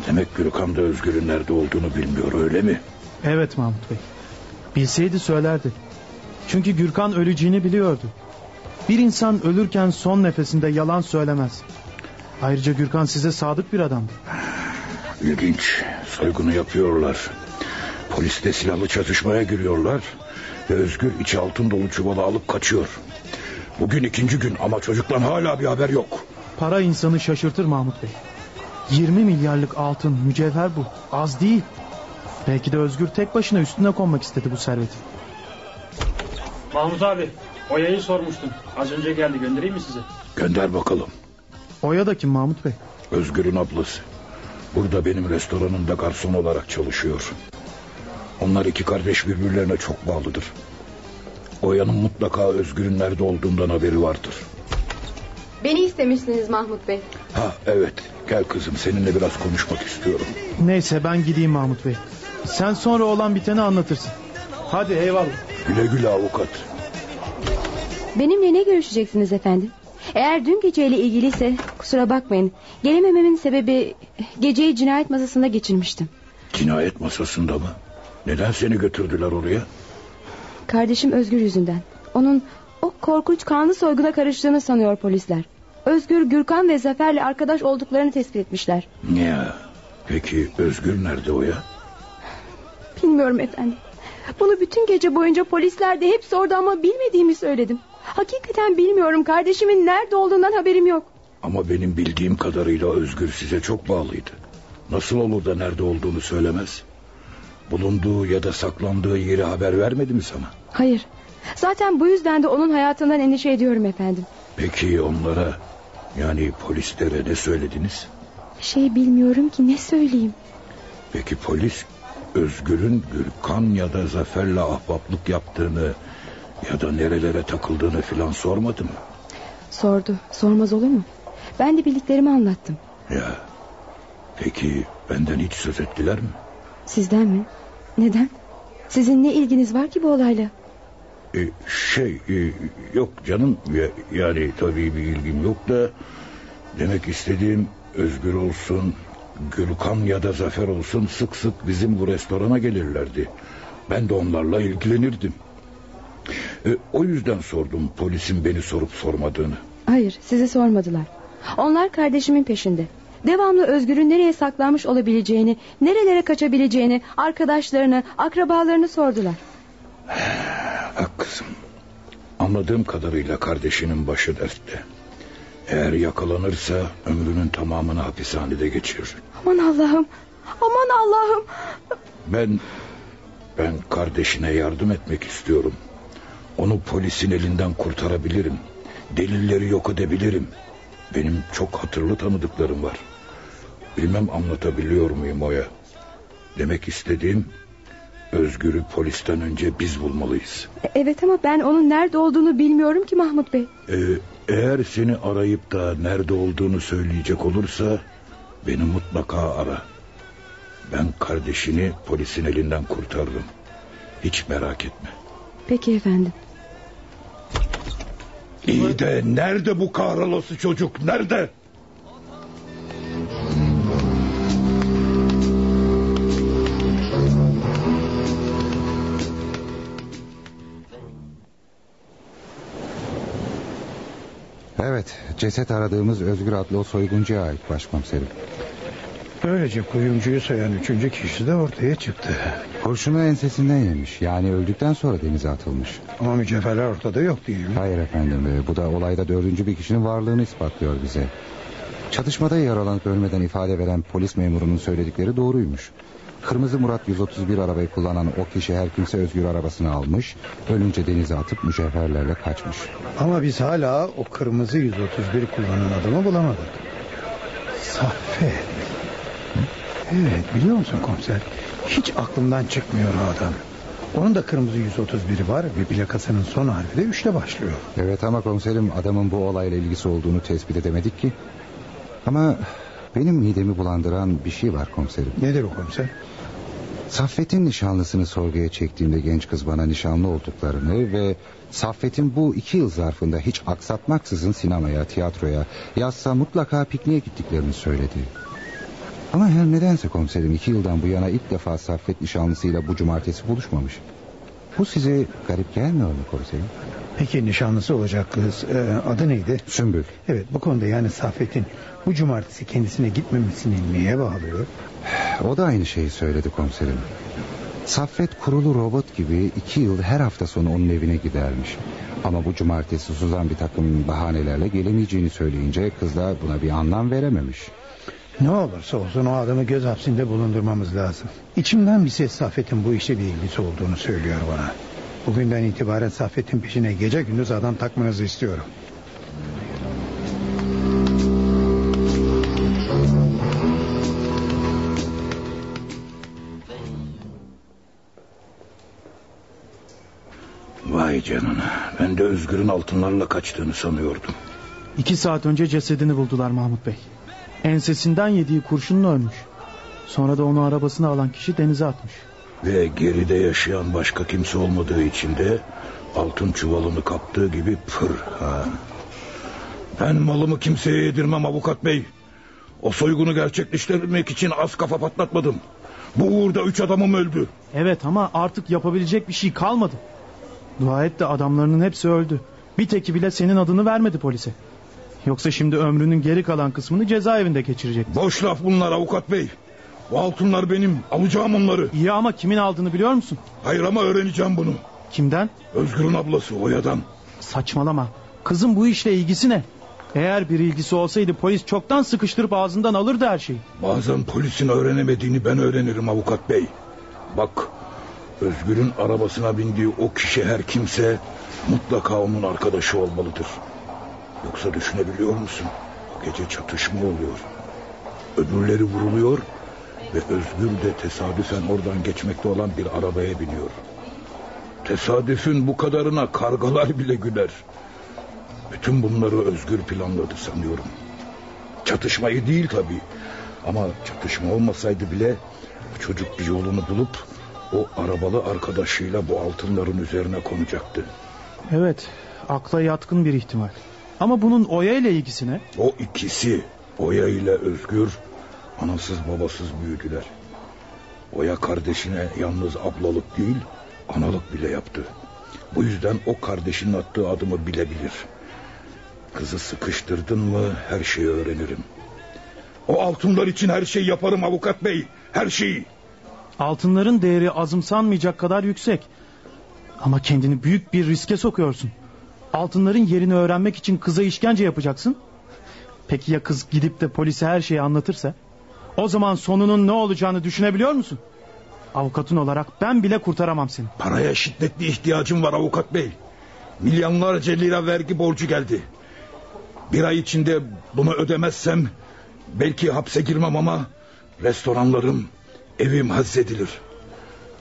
Demek Gürkan da Özgür'ün nerede olduğunu bilmiyor öyle mi? Evet Mahmut Bey. Bilseydi söylerdi. Çünkü Gürkan öleceğini biliyordu. Bir insan ölürken son nefesinde yalan söylemez. Ayrıca Gürkan size sadık bir adamdı. İlginç. Soygunu yapıyorlar. Polisle silahlı çatışmaya giriyorlar. Ve Özgür içi altın dolu çuvalı alıp kaçıyor. Bugün ikinci gün ama çocuktan hala bir haber yok. Para insanı şaşırtır Mahmut Bey. 20 milyarlık altın mücevher bu. Az değil. Belki de Özgür tek başına üstüne konmak istedi bu serveti. Mahmut abi Oya'yı sormuştum. Az önce geldi göndereyim mi size? Gönder bakalım. Oya da kim Mahmut Bey? Özgür'ün ablası. Burada benim restoranımda garson olarak çalışıyor. Onlar iki kardeş birbirlerine çok bağlıdır. Oya'nın mutlaka Özgür'ün nerede olduğundan haberi vardır. Beni istemişsiniz Mahmut Bey. Ha evet gel kızım seninle biraz konuşmak istiyorum. Neyse ben gideyim Mahmut Bey. Sen sonra olan biteni anlatırsın. Hadi eyvallah. Güle güle avukat. Benimle ne görüşeceksiniz efendim? Eğer dün geceyle ilgiliyse kusura bakmayın. Gelemememin sebebi geceyi cinayet masasında geçirmiştim. Cinayet masasında mı? Neden seni götürdüler oraya? Kardeşim Özgür yüzünden. Onun o korkunç kanlı soyguna karıştığını sanıyor polisler. Özgür, Gürkan ve Zafer'le arkadaş olduklarını tespit etmişler. Ya, peki Özgür nerede o ya? Bilmiyorum efendim. Bunu bütün gece boyunca polisler de hep sordu ama bilmediğimi söyledim. Hakikaten bilmiyorum kardeşimin nerede olduğundan haberim yok. Ama benim bildiğim kadarıyla Özgür size çok bağlıydı. Nasıl olur da nerede olduğunu söylemez? Bulunduğu ya da saklandığı yeri haber vermedi mi sana? Hayır. Zaten bu yüzden de onun hayatından endişe ediyorum efendim. Peki onlara yani polislere ne söylediniz? Şey bilmiyorum ki ne söyleyeyim. Peki polis Özgür'ün Gürkan ya da Zafer'le ahbaplık yaptığını ya da nerelere takıldığını filan sormadı mı? Sordu. Sormaz olur mu? Ben de bildiklerimi anlattım. Ya peki benden hiç söz ettiler mi? Sizden mi? Neden? Sizin ne ilginiz var ki bu olayla? E, şey e, yok canım ya, yani tabii bir ilgim yok da demek istediğim Özgür olsun Gürkan ya da Zafer olsun sık sık bizim bu restorana gelirlerdi. Ben de onlarla ilgilenirdim. E, o yüzden sordum polisin beni sorup sormadığını. Hayır sizi sormadılar. Onlar kardeşimin peşinde. Devamlı Özgür'ün nereye saklanmış olabileceğini, nerelere kaçabileceğini, arkadaşlarını, akrabalarını sordular. Bak kızım. Anladığım kadarıyla kardeşinin başı dertte. Eğer yakalanırsa ömrünün tamamını hapishanede geçirir. Aman Allah'ım. Aman Allah'ım. Ben ben kardeşine yardım etmek istiyorum. Onu polisin elinden kurtarabilirim. Delilleri yok edebilirim. Benim çok hatırlı tanıdıklarım var. Bilmem anlatabiliyor muyum Oya? Demek istediğim Özgür'ü polisten önce biz bulmalıyız. Evet ama ben onun nerede olduğunu bilmiyorum ki Mahmut Bey. Ee, eğer seni arayıp da nerede olduğunu söyleyecek olursa beni mutlaka ara. Ben kardeşini polisin elinden kurtarırım. Hiç merak etme. Peki efendim. İyi de nerede bu kahrolası çocuk? Nerede? Evet, ceset aradığımız Özgür adlı o soyguncuya ait başkomiserim. Böylece kuyumcuyu soyan üçüncü kişi de ortaya çıktı. Kurşunu ensesinden yemiş. Yani öldükten sonra denize atılmış. Ama mücevherler ortada yok değil mi? Hayır efendim. e, Bu da olayda dördüncü bir kişinin varlığını ispatlıyor bize. Çatışmada yaralanıp ölmeden ifade veren polis memurunun söyledikleri doğruymuş. Kırmızı Murat 131 arabayı kullanan o kişi her kimse özgür arabasını almış. Ölünce denize atıp mücevherlerle kaçmış. Ama biz hala o kırmızı 131 kullanan adamı bulamadık. Saffet. Evet biliyor musun komiser? Hiç aklımdan çıkmıyor o adam. Onun da kırmızı 131'i var ve plakasının son harfi de 3'te başlıyor. Evet ama komiserim adamın bu olayla ilgisi olduğunu tespit edemedik ki. Ama benim midemi bulandıran bir şey var komiserim. Nedir o komiser? Saffet'in nişanlısını sorguya çektiğimde genç kız bana nişanlı olduklarını ve Saffet'in bu iki yıl zarfında hiç aksatmaksızın sinemaya, tiyatroya, yazsa mutlaka pikniğe gittiklerini söyledi. Ama her nedense komiserim iki yıldan bu yana ilk defa Saffet nişanlısıyla bu cumartesi buluşmamış. Bu size garip gelmiyor mu komiserim? Peki nişanlısı olacak kız e, adı neydi? Sümbül. Evet bu konuda yani Saffet'in bu cumartesi kendisine gitmemesini niye bağlıyor? O da aynı şeyi söyledi komiserim. Saffet kurulu robot gibi iki yıl her hafta sonu onun evine gidermiş. Ama bu cumartesi Suzan bir takım bahanelerle gelemeyeceğini söyleyince kız da buna bir anlam verememiş. Ne olursa olsun o adamı göz hapsinde bulundurmamız lazım. İçimden bir ses Saffet'in bu işe bir ilgisi olduğunu söylüyor bana. Bugünden itibaren Saffet'in peşine gece gündüz adam takmanızı istiyorum. Vay canına. Ben de Özgür'ün altınlarla kaçtığını sanıyordum. İki saat önce cesedini buldular Mahmut Bey. Ensesinden yediği kurşunla ölmüş. Sonra da onu arabasına alan kişi denize atmış. Ve geride yaşayan başka kimse olmadığı için de altın çuvalını kaptığı gibi pır. Ha. Ben malımı kimseye yedirmem avukat bey. O soygunu gerçekleştirmek için az kafa patlatmadım. Bu uğurda üç adamım öldü. Evet ama artık yapabilecek bir şey kalmadı. Dua et de adamlarının hepsi öldü. Bir teki bile senin adını vermedi polise. Yoksa şimdi ömrünün geri kalan kısmını cezaevinde geçirecek. Boş laf bunlar avukat bey. Bu altınlar benim. Alacağım onları. İyi ama kimin aldığını biliyor musun? Hayır ama öğreneceğim bunu. Kimden? Özgür'ün ablası Oya'dan. Saçmalama. Kızın bu işle ilgisi ne? Eğer bir ilgisi olsaydı polis çoktan sıkıştırıp ağzından alırdı her şeyi. Bazen polisin öğrenemediğini ben öğrenirim avukat bey. Bak Özgür'ün arabasına bindiği o kişi her kimse mutlaka onun arkadaşı olmalıdır. Yoksa düşünebiliyor musun? O gece çatışma oluyor. Öbürleri vuruluyor ve Özgür de tesadüfen oradan geçmekte olan bir arabaya biniyor. Tesadüfün bu kadarına kargalar bile güler. Bütün bunları Özgür planladı sanıyorum. Çatışmayı değil tabii. Ama çatışma olmasaydı bile çocuk bir yolunu bulup o arabalı arkadaşıyla bu altınların üzerine konacaktı. Evet, akla yatkın bir ihtimal. Ama bunun Oya ile ilgisi ne? O ikisi Oya ile Özgür anasız babasız büyüdüler. Oya kardeşine yalnız ablalık değil analık bile yaptı. Bu yüzden o kardeşinin attığı adımı bilebilir. Kızı sıkıştırdın mı her şeyi öğrenirim. O altınlar için her şeyi yaparım avukat bey. Her şeyi. Altınların değeri azımsanmayacak kadar yüksek. Ama kendini büyük bir riske sokuyorsun. Altınların yerini öğrenmek için kıza işkence yapacaksın. Peki ya kız gidip de polise her şeyi anlatırsa? O zaman sonunun ne olacağını düşünebiliyor musun? Avukatın olarak ben bile kurtaramam seni. Paraya şiddetli ihtiyacım var avukat bey. Milyonlarca lira vergi borcu geldi. Bir ay içinde bunu ödemezsem belki hapse girmem ama restoranlarım, evim hazzedilir.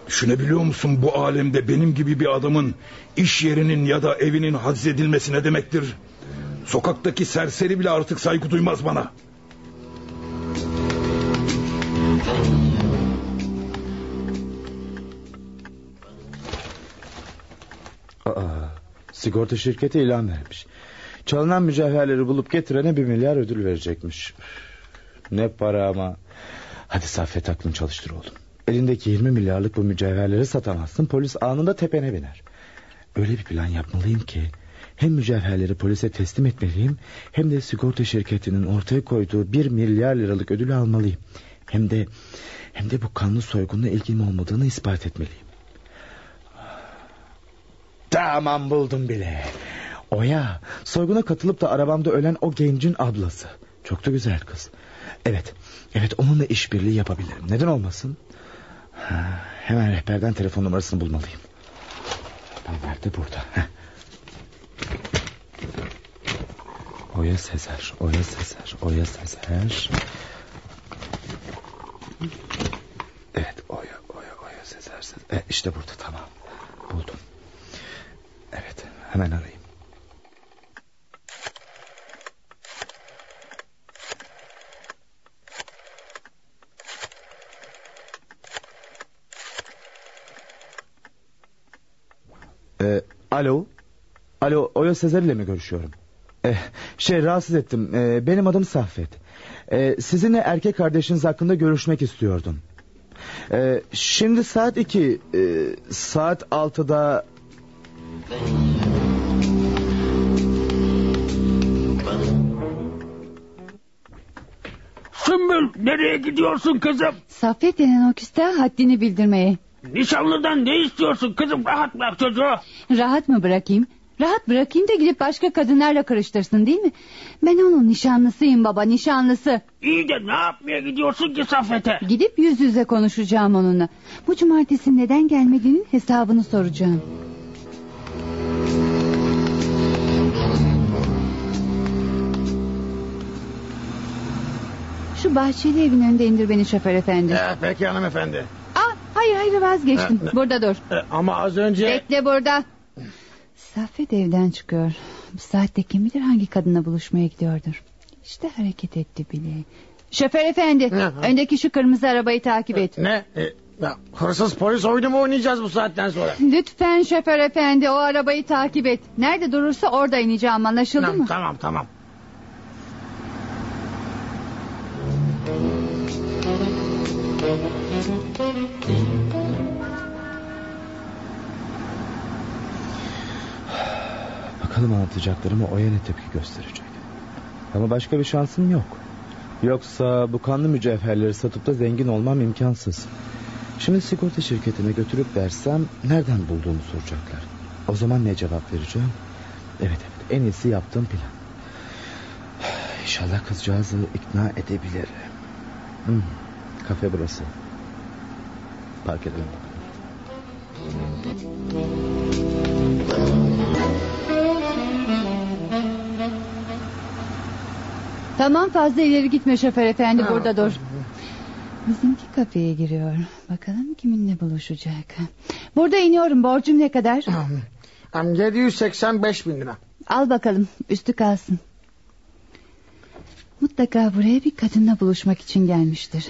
Düşünebiliyor musun bu alemde benim gibi bir adamın iş yerinin ya da evinin hazzedilmesi ne demektir? Sokaktaki serseri bile artık saygı duymaz bana. Aa, sigorta şirketi ilan vermiş. Çalınan mücevherleri bulup getirene bir milyar ödül verecekmiş. Ne para ama. Hadi Saffet aklını çalıştır oğlum. Elindeki 20 milyarlık bu mücevherleri satamazsın. Polis anında tepene biner. Öyle bir plan yapmalıyım ki... ...hem mücevherleri polise teslim etmeliyim... ...hem de sigorta şirketinin ortaya koyduğu bir milyar liralık ödülü almalıyım. Hem de... ...hem de bu kanlı soygunla ilgim olmadığını ispat etmeliyim. Tamam buldum bile. Oya soyguna katılıp da arabamda ölen o gencin ablası. Çok da güzel kız. Evet, evet onunla işbirliği yapabilirim. Neden olmasın? Hemen rehberden telefon numarasını bulmalıyım. Nerede burada? Heh. Oya Sezer, Oya Sezer, Oya Sezer. Evet, Oya, Oya, Oya Sezer. Evet, işte burada tamam. Buldum. Evet, hemen arayayım. Ee, alo. Alo Oya Sezer ile mi görüşüyorum? Ee, şey rahatsız ettim. Ee, benim adım Saffet. Ee, sizinle erkek kardeşiniz hakkında görüşmek istiyordum. Ee, şimdi saat iki. E, saat altıda... Sümbül nereye gidiyorsun kızım? Saffet denen o küstah haddini bildirmeye. Nişanlıdan ne istiyorsun kızım? Rahat bırak çocuğu. Rahat mı bırakayım? Rahat bırakayım da gidip başka kadınlarla karıştırsın değil mi? Ben onun nişanlısıyım baba nişanlısı. İyi de ne yapmaya gidiyorsun ki Saffet'e? Gidip yüz yüze konuşacağım onunla. Bu cumartesi neden gelmediğinin hesabını soracağım. Şu bahçeli evin önünde indir beni şoför efendi. Ee, peki hanımefendi. Hayır hayır vazgeçtim. Burada dur. Ama az önce... Bekle burada. Saffet evden çıkıyor. Bu saatte kim bilir hangi kadına buluşmaya gidiyordur. İşte hareket etti bile. Şoför efendi, öndeki şu kırmızı arabayı takip et. Ne? Ee, ya, hırsız polis oyunu mu oynayacağız bu saatten sonra? Lütfen şoför efendi, o arabayı takip et. Nerede durursa orada ineceğim, anlaşıldı Tamam, mı? tamam tamam. Bakalım anlatacaklarıma Oya ne tepki gösterecek. Ama başka bir şansım yok. Yoksa bu kanlı mücevherleri satıp da zengin olmam imkansız. Şimdi sigorta şirketine götürüp versem nereden bulduğumu soracaklar. O zaman ne cevap vereceğim? Evet evet en iyisi yaptığım plan. İnşallah kızcağızı ikna edebilir. Hmm, kafe burası. Park edelim. Tamam fazla ileri gitme şoför efendi burada dur. Bizimki kafeye giriyor. Bakalım kiminle buluşacak. Burada iniyorum borcum ne kadar? 785 bin lira. Al bakalım üstü kalsın. Mutlaka buraya bir kadınla buluşmak için gelmiştir.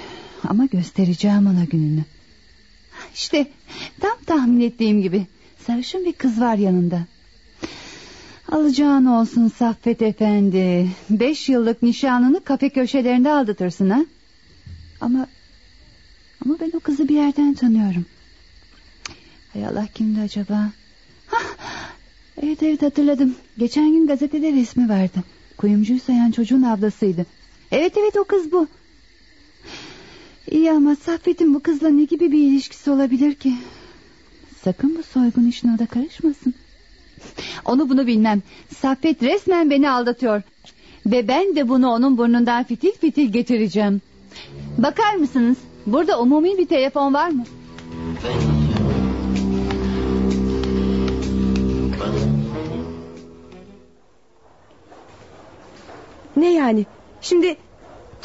Ama göstereceğim ona gününü. İşte tam tahmin ettiğim gibi. Sarışın bir kız var yanında. Alacağın olsun Saffet Efendi. Beş yıllık nişanını kafe köşelerinde aldatırsın ha? Ama... Ama ben o kızı bir yerden tanıyorum. Hay Allah kimdi acaba? Hah, evet evet hatırladım. Geçen gün gazetede resmi vardı. Kuyumcuyu sayan çocuğun ablasıydı. Evet evet o kız bu. İyi ama Saffet'in bu kızla ne gibi bir ilişkisi olabilir ki? Sakın bu soygun işine da karışmasın. Onu bunu bilmem. Saffet resmen beni aldatıyor. Ve ben de bunu onun burnundan fitil fitil getireceğim. Bakar mısınız? Burada umumi bir telefon var mı? Ne yani? Şimdi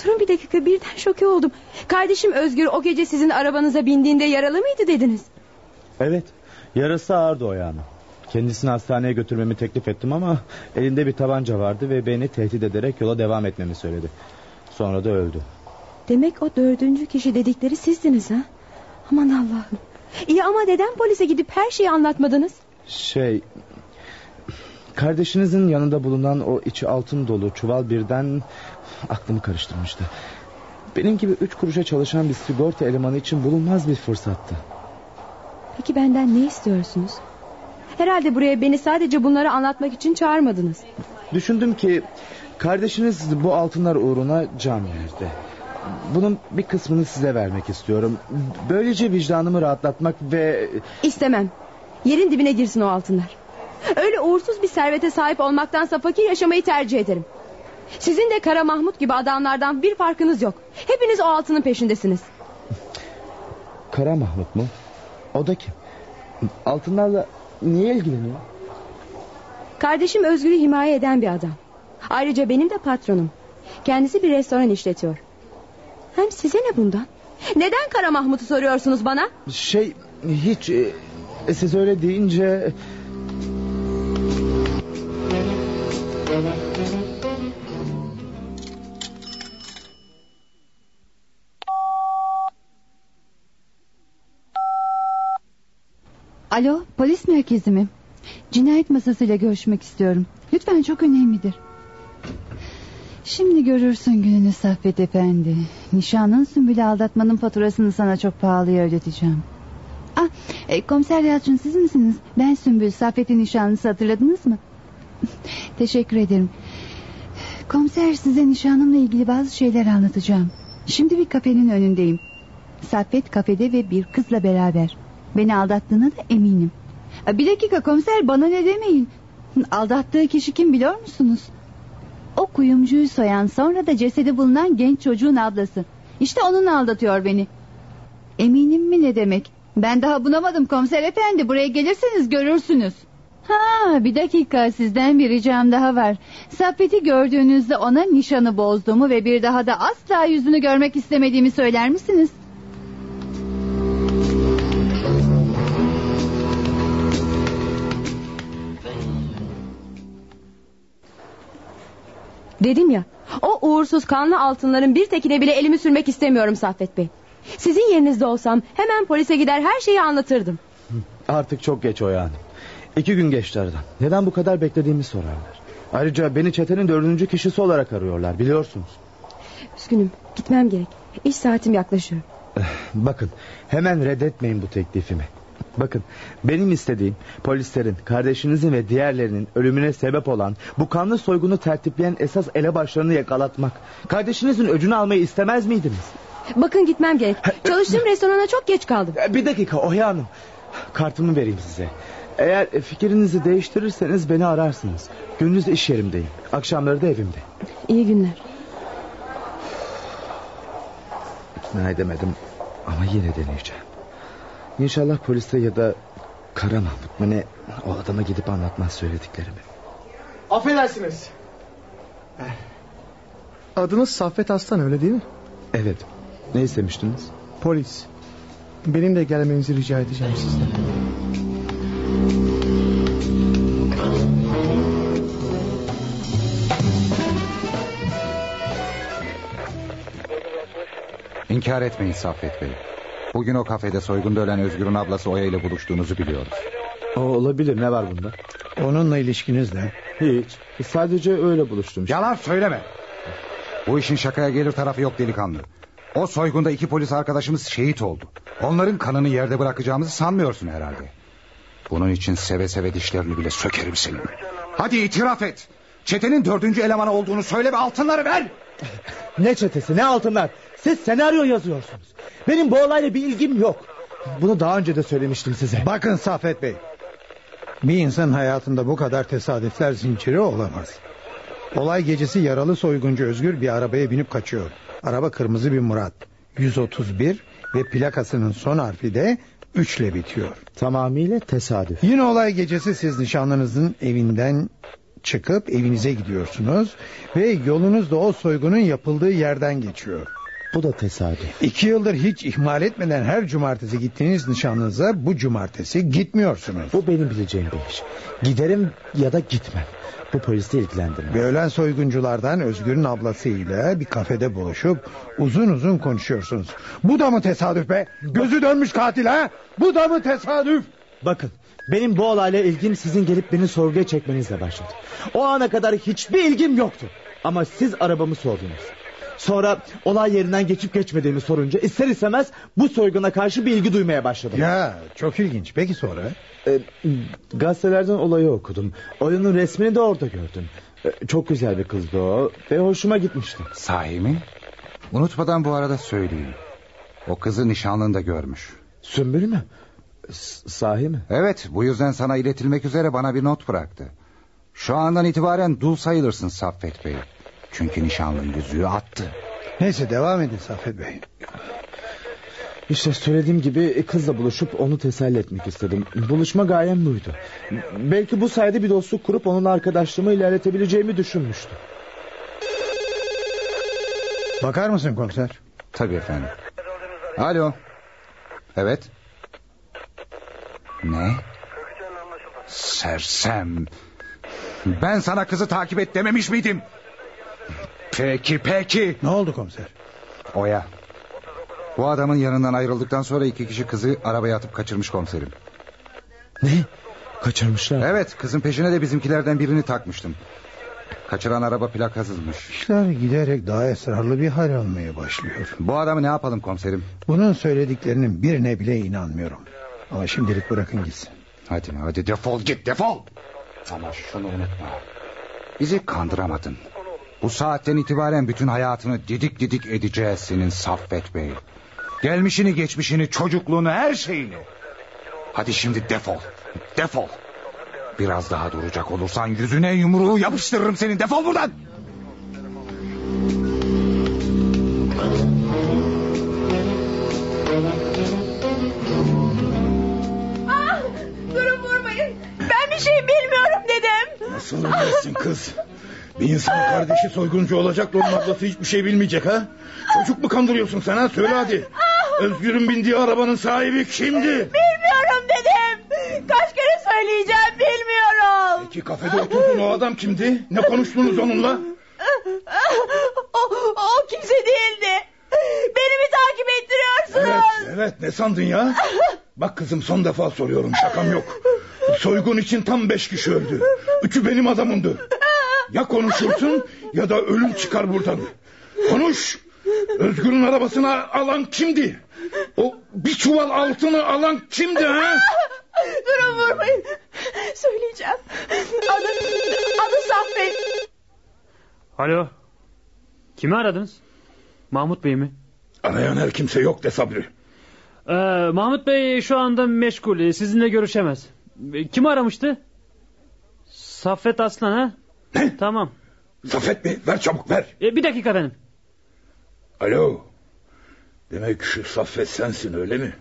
durun bir dakika birden şoke oldum. Kardeşim Özgür o gece sizin arabanıza bindiğinde yaralı mıydı dediniz? Evet. Yarası ağırdı o yani. Kendisini hastaneye götürmemi teklif ettim ama elinde bir tabanca vardı ve beni tehdit ederek yola devam etmemi söyledi. Sonra da öldü. Demek o dördüncü kişi dedikleri sizdiniz ha? Aman Allah'ım. İyi ama neden polise gidip her şeyi anlatmadınız? Şey... Kardeşinizin yanında bulunan o içi altın dolu çuval birden aklımı karıştırmıştı. Benim gibi üç kuruşa çalışan bir sigorta elemanı için bulunmaz bir fırsattı. Peki benden ne istiyorsunuz? Herhalde buraya beni sadece bunları anlatmak için çağırmadınız. Düşündüm ki kardeşiniz bu altınlar uğruna can verdi. Bunun bir kısmını size vermek istiyorum. Böylece vicdanımı rahatlatmak ve... İstemem. Yerin dibine girsin o altınlar. Öyle uğursuz bir servete sahip olmaktansa fakir yaşamayı tercih ederim. Sizin de Kara Mahmut gibi adamlardan bir farkınız yok. Hepiniz o altının peşindesiniz. Kara Mahmut mu? O da kim? Altınlarla niye ilgileniyor? Kardeşim Özgür'ü himaye eden bir adam. Ayrıca benim de patronum. Kendisi bir restoran işletiyor. Hem size ne bundan? Neden Kara Mahmut'u soruyorsunuz bana? Şey hiç e, siz öyle deyince... Alo polis merkezi mi? Cinayet masasıyla görüşmek istiyorum. Lütfen çok önemlidir. Şimdi görürsün gününü Saffet Efendi. Nişanın Sümbül'ü aldatmanın faturasını sana çok pahalıya ödeteceğim. Ah, e, komiser Yalçın siz misiniz? Ben Sümbül, Saffet'in nişanlısı hatırladınız mı? Teşekkür ederim. Komiser size nişanımla ilgili bazı şeyler anlatacağım. Şimdi bir kafenin önündeyim. Saffet kafede ve bir kızla beraber. Beni aldattığına da eminim. Bir dakika komiser bana ne demeyin. Aldattığı kişi kim biliyor musunuz? O kuyumcuyu soyan sonra da cesedi bulunan genç çocuğun ablası. İşte onun aldatıyor beni. Eminim mi ne demek? Ben daha bunamadım komiser efendi. Buraya gelirseniz görürsünüz. Ha bir dakika sizden bir ricam daha var. Saffet'i gördüğünüzde ona nişanı bozduğumu ve bir daha da asla yüzünü görmek istemediğimi söyler misiniz? Dedim ya o uğursuz kanlı altınların bir tekine bile elimi sürmek istemiyorum Saffet Bey. Sizin yerinizde olsam hemen polise gider her şeyi anlatırdım. Artık çok geç o yani. İki gün geçti aradan. Neden bu kadar beklediğimi sorarlar. Ayrıca beni çetenin dördüncü kişisi olarak arıyorlar biliyorsunuz. Üzgünüm gitmem gerek. İş saatim yaklaşıyor. Bakın hemen reddetmeyin bu teklifimi. Bakın benim istediğim polislerin kardeşinizin ve diğerlerinin ölümüne sebep olan bu kanlı soygunu tertipleyen esas elebaşlarını yakalatmak. Kardeşinizin öcünü almayı istemez miydiniz? Bakın gitmem gerek. Çalıştığım restorana çok geç kaldım. Bir dakika Oya Hanım. Kartımı vereyim size. Eğer fikrinizi değiştirirseniz beni ararsınız. Gündüz iş yerimdeyim. Akşamları da evimde. İyi günler. İkna edemedim ama yine deneyeceğim. İnşallah polise ya da Kara Mahmut mu ne o adama gidip anlatmaz söylediklerimi. Affedersiniz. Adınız Saffet Aslan öyle değil mi? Evet. Ne istemiştiniz? Polis. Benimle gelmenizi rica edeceğim sizden. İnkar etmeyin Saffet Bey. Bugün o kafede soygunda ölen Özgür'ün ablası Oya ile buluştuğunuzu biliyoruz. O olabilir ne var bunda? Onunla ilişkiniz ne? Hiç. Sadece öyle buluştum. işte. Yalan söyleme. Bu işin şakaya gelir tarafı yok delikanlı. O soygunda iki polis arkadaşımız şehit oldu. Onların kanını yerde bırakacağımızı sanmıyorsun herhalde. Bunun için seve seve dişlerini bile sökerim senin. Hadi itiraf et. Çetenin dördüncü elemanı olduğunu söyle ve altınları ver. Ne çetesi ne altınlar. Siz senaryo yazıyorsunuz. Benim bu olayla bir ilgim yok. Bunu daha önce de söylemiştim size. Bakın Saffet Bey. Bir insan hayatında bu kadar tesadüfler zinciri olamaz. Olay gecesi yaralı soyguncu Özgür bir arabaya binip kaçıyor. Araba kırmızı bir Murat. 131 ve plakasının son harfi de 3 ile bitiyor. Tamamıyla tesadüf. Yine olay gecesi siz nişanlınızın evinden çıkıp evinize gidiyorsunuz ve yolunuz da o soygunun yapıldığı yerden geçiyor. Bu da tesadüf. İki yıldır hiç ihmal etmeden her cumartesi gittiğiniz nişanınıza bu cumartesi gitmiyorsunuz. Bu benim bileceğim bir iş. Giderim ya da gitmem. Bu polisi ilgilendirmez. Ve ölen soygunculardan Özgür'ün ablasıyla bir kafede buluşup uzun uzun konuşuyorsunuz. Bu da mı tesadüf be? Gözü dönmüş katil ha? Bu da mı tesadüf? Bakın benim bu olayla ilgim sizin gelip beni sorguya çekmenizle başladı. O ana kadar hiçbir ilgim yoktu. Ama siz arabamı sordunuz. Sonra olay yerinden geçip geçmediğimi sorunca ister istemez bu soyguna karşı bir ilgi duymaya başladım. Ya çok ilginç. Peki sonra? Ee, gazetelerden olayı okudum. Oyunun resmini de orada gördüm. Ee, çok güzel bir kızdı o ve hoşuma gitmişti. Sahi mi? Unutmadan bu arada söyleyeyim. O kızı nişanlında görmüş. Sümbül mü? S- sahi mi? Evet bu yüzden sana iletilmek üzere bana bir not bıraktı. Şu andan itibaren dul sayılırsın Saffet Bey. Çünkü nişanlın yüzüğü attı. Neyse devam edin Saffet Bey. İşte söylediğim gibi kızla buluşup onu teselli etmek istedim. Buluşma gayem buydu. Belki bu sayede bir dostluk kurup onun arkadaşlığımı ilerletebileceğimi düşünmüştüm. Bakar mısın komiser? Tabii efendim. Alo. Evet. Ne? Sersem. Ben sana kızı takip et dememiş miydim? Peki peki. Ne oldu komiser? Oya. Bu adamın yanından ayrıldıktan sonra iki kişi kızı arabaya atıp kaçırmış komiserim. Ne? Kaçırmışlar. Evet kızın peşine de bizimkilerden birini takmıştım. Kaçıran araba plakasızmış. İşler giderek daha esrarlı bir hal almaya başlıyor. Bu adamı ne yapalım komiserim? Bunun söylediklerinin birine bile inanmıyorum. Ama şimdilik bırakın gitsin. Hadi hadi defol git defol. Ama şunu unutma. Bizi kandıramadın. Bu saatten itibaren bütün hayatını didik didik edeceğiz senin Saffet Bey. Gelmişini geçmişini çocukluğunu her şeyini. Hadi şimdi defol. Defol. Biraz daha duracak olursan yüzüne yumruğu yapıştırırım senin defol buradan. Ah, durun vurmayın. Ben bir şey bilmiyorum dedim. Nasıl bilmezsin kız? Bir insan kardeşi soyguncu olacak da onun ablası hiçbir şey bilmeyecek ha? Çocuk mu kandırıyorsun sen ha? Söyle hadi. Özgür'ün bindiği arabanın sahibi kimdi? Bilmiyorum dedim. Kaç kere söyleyeceğim bilmiyorum. Peki kafede oturduğun o adam kimdi? Ne konuştunuz onunla? O, o kimse değildi. Beni mi takip ettiriyorsunuz? Evet, evet ne sandın ya? Bak kızım son defa soruyorum şakam yok. Bu soygun için tam beş kişi öldü. Üçü benim adamımdı. Ya konuşursun ya da ölüm çıkar buradan. Konuş. Özgür'ün arabasına alan kimdi? O bir çuval altını alan kimdi ha? Durun vurmayın. Söyleyeceğim. Adı, adı Saffet. Alo. Kimi aradınız? Mahmut Bey mi? Arayan her kimse yok de Sabri. Ee, Mahmut Bey şu anda meşgul. Sizinle görüşemez. Kim aramıştı? Saffet Aslan ha? Ne? Tamam. Saffet mi? Ver çabuk ver. E, bir dakika benim. Alo. Demek şu Saffet sensin öyle mi?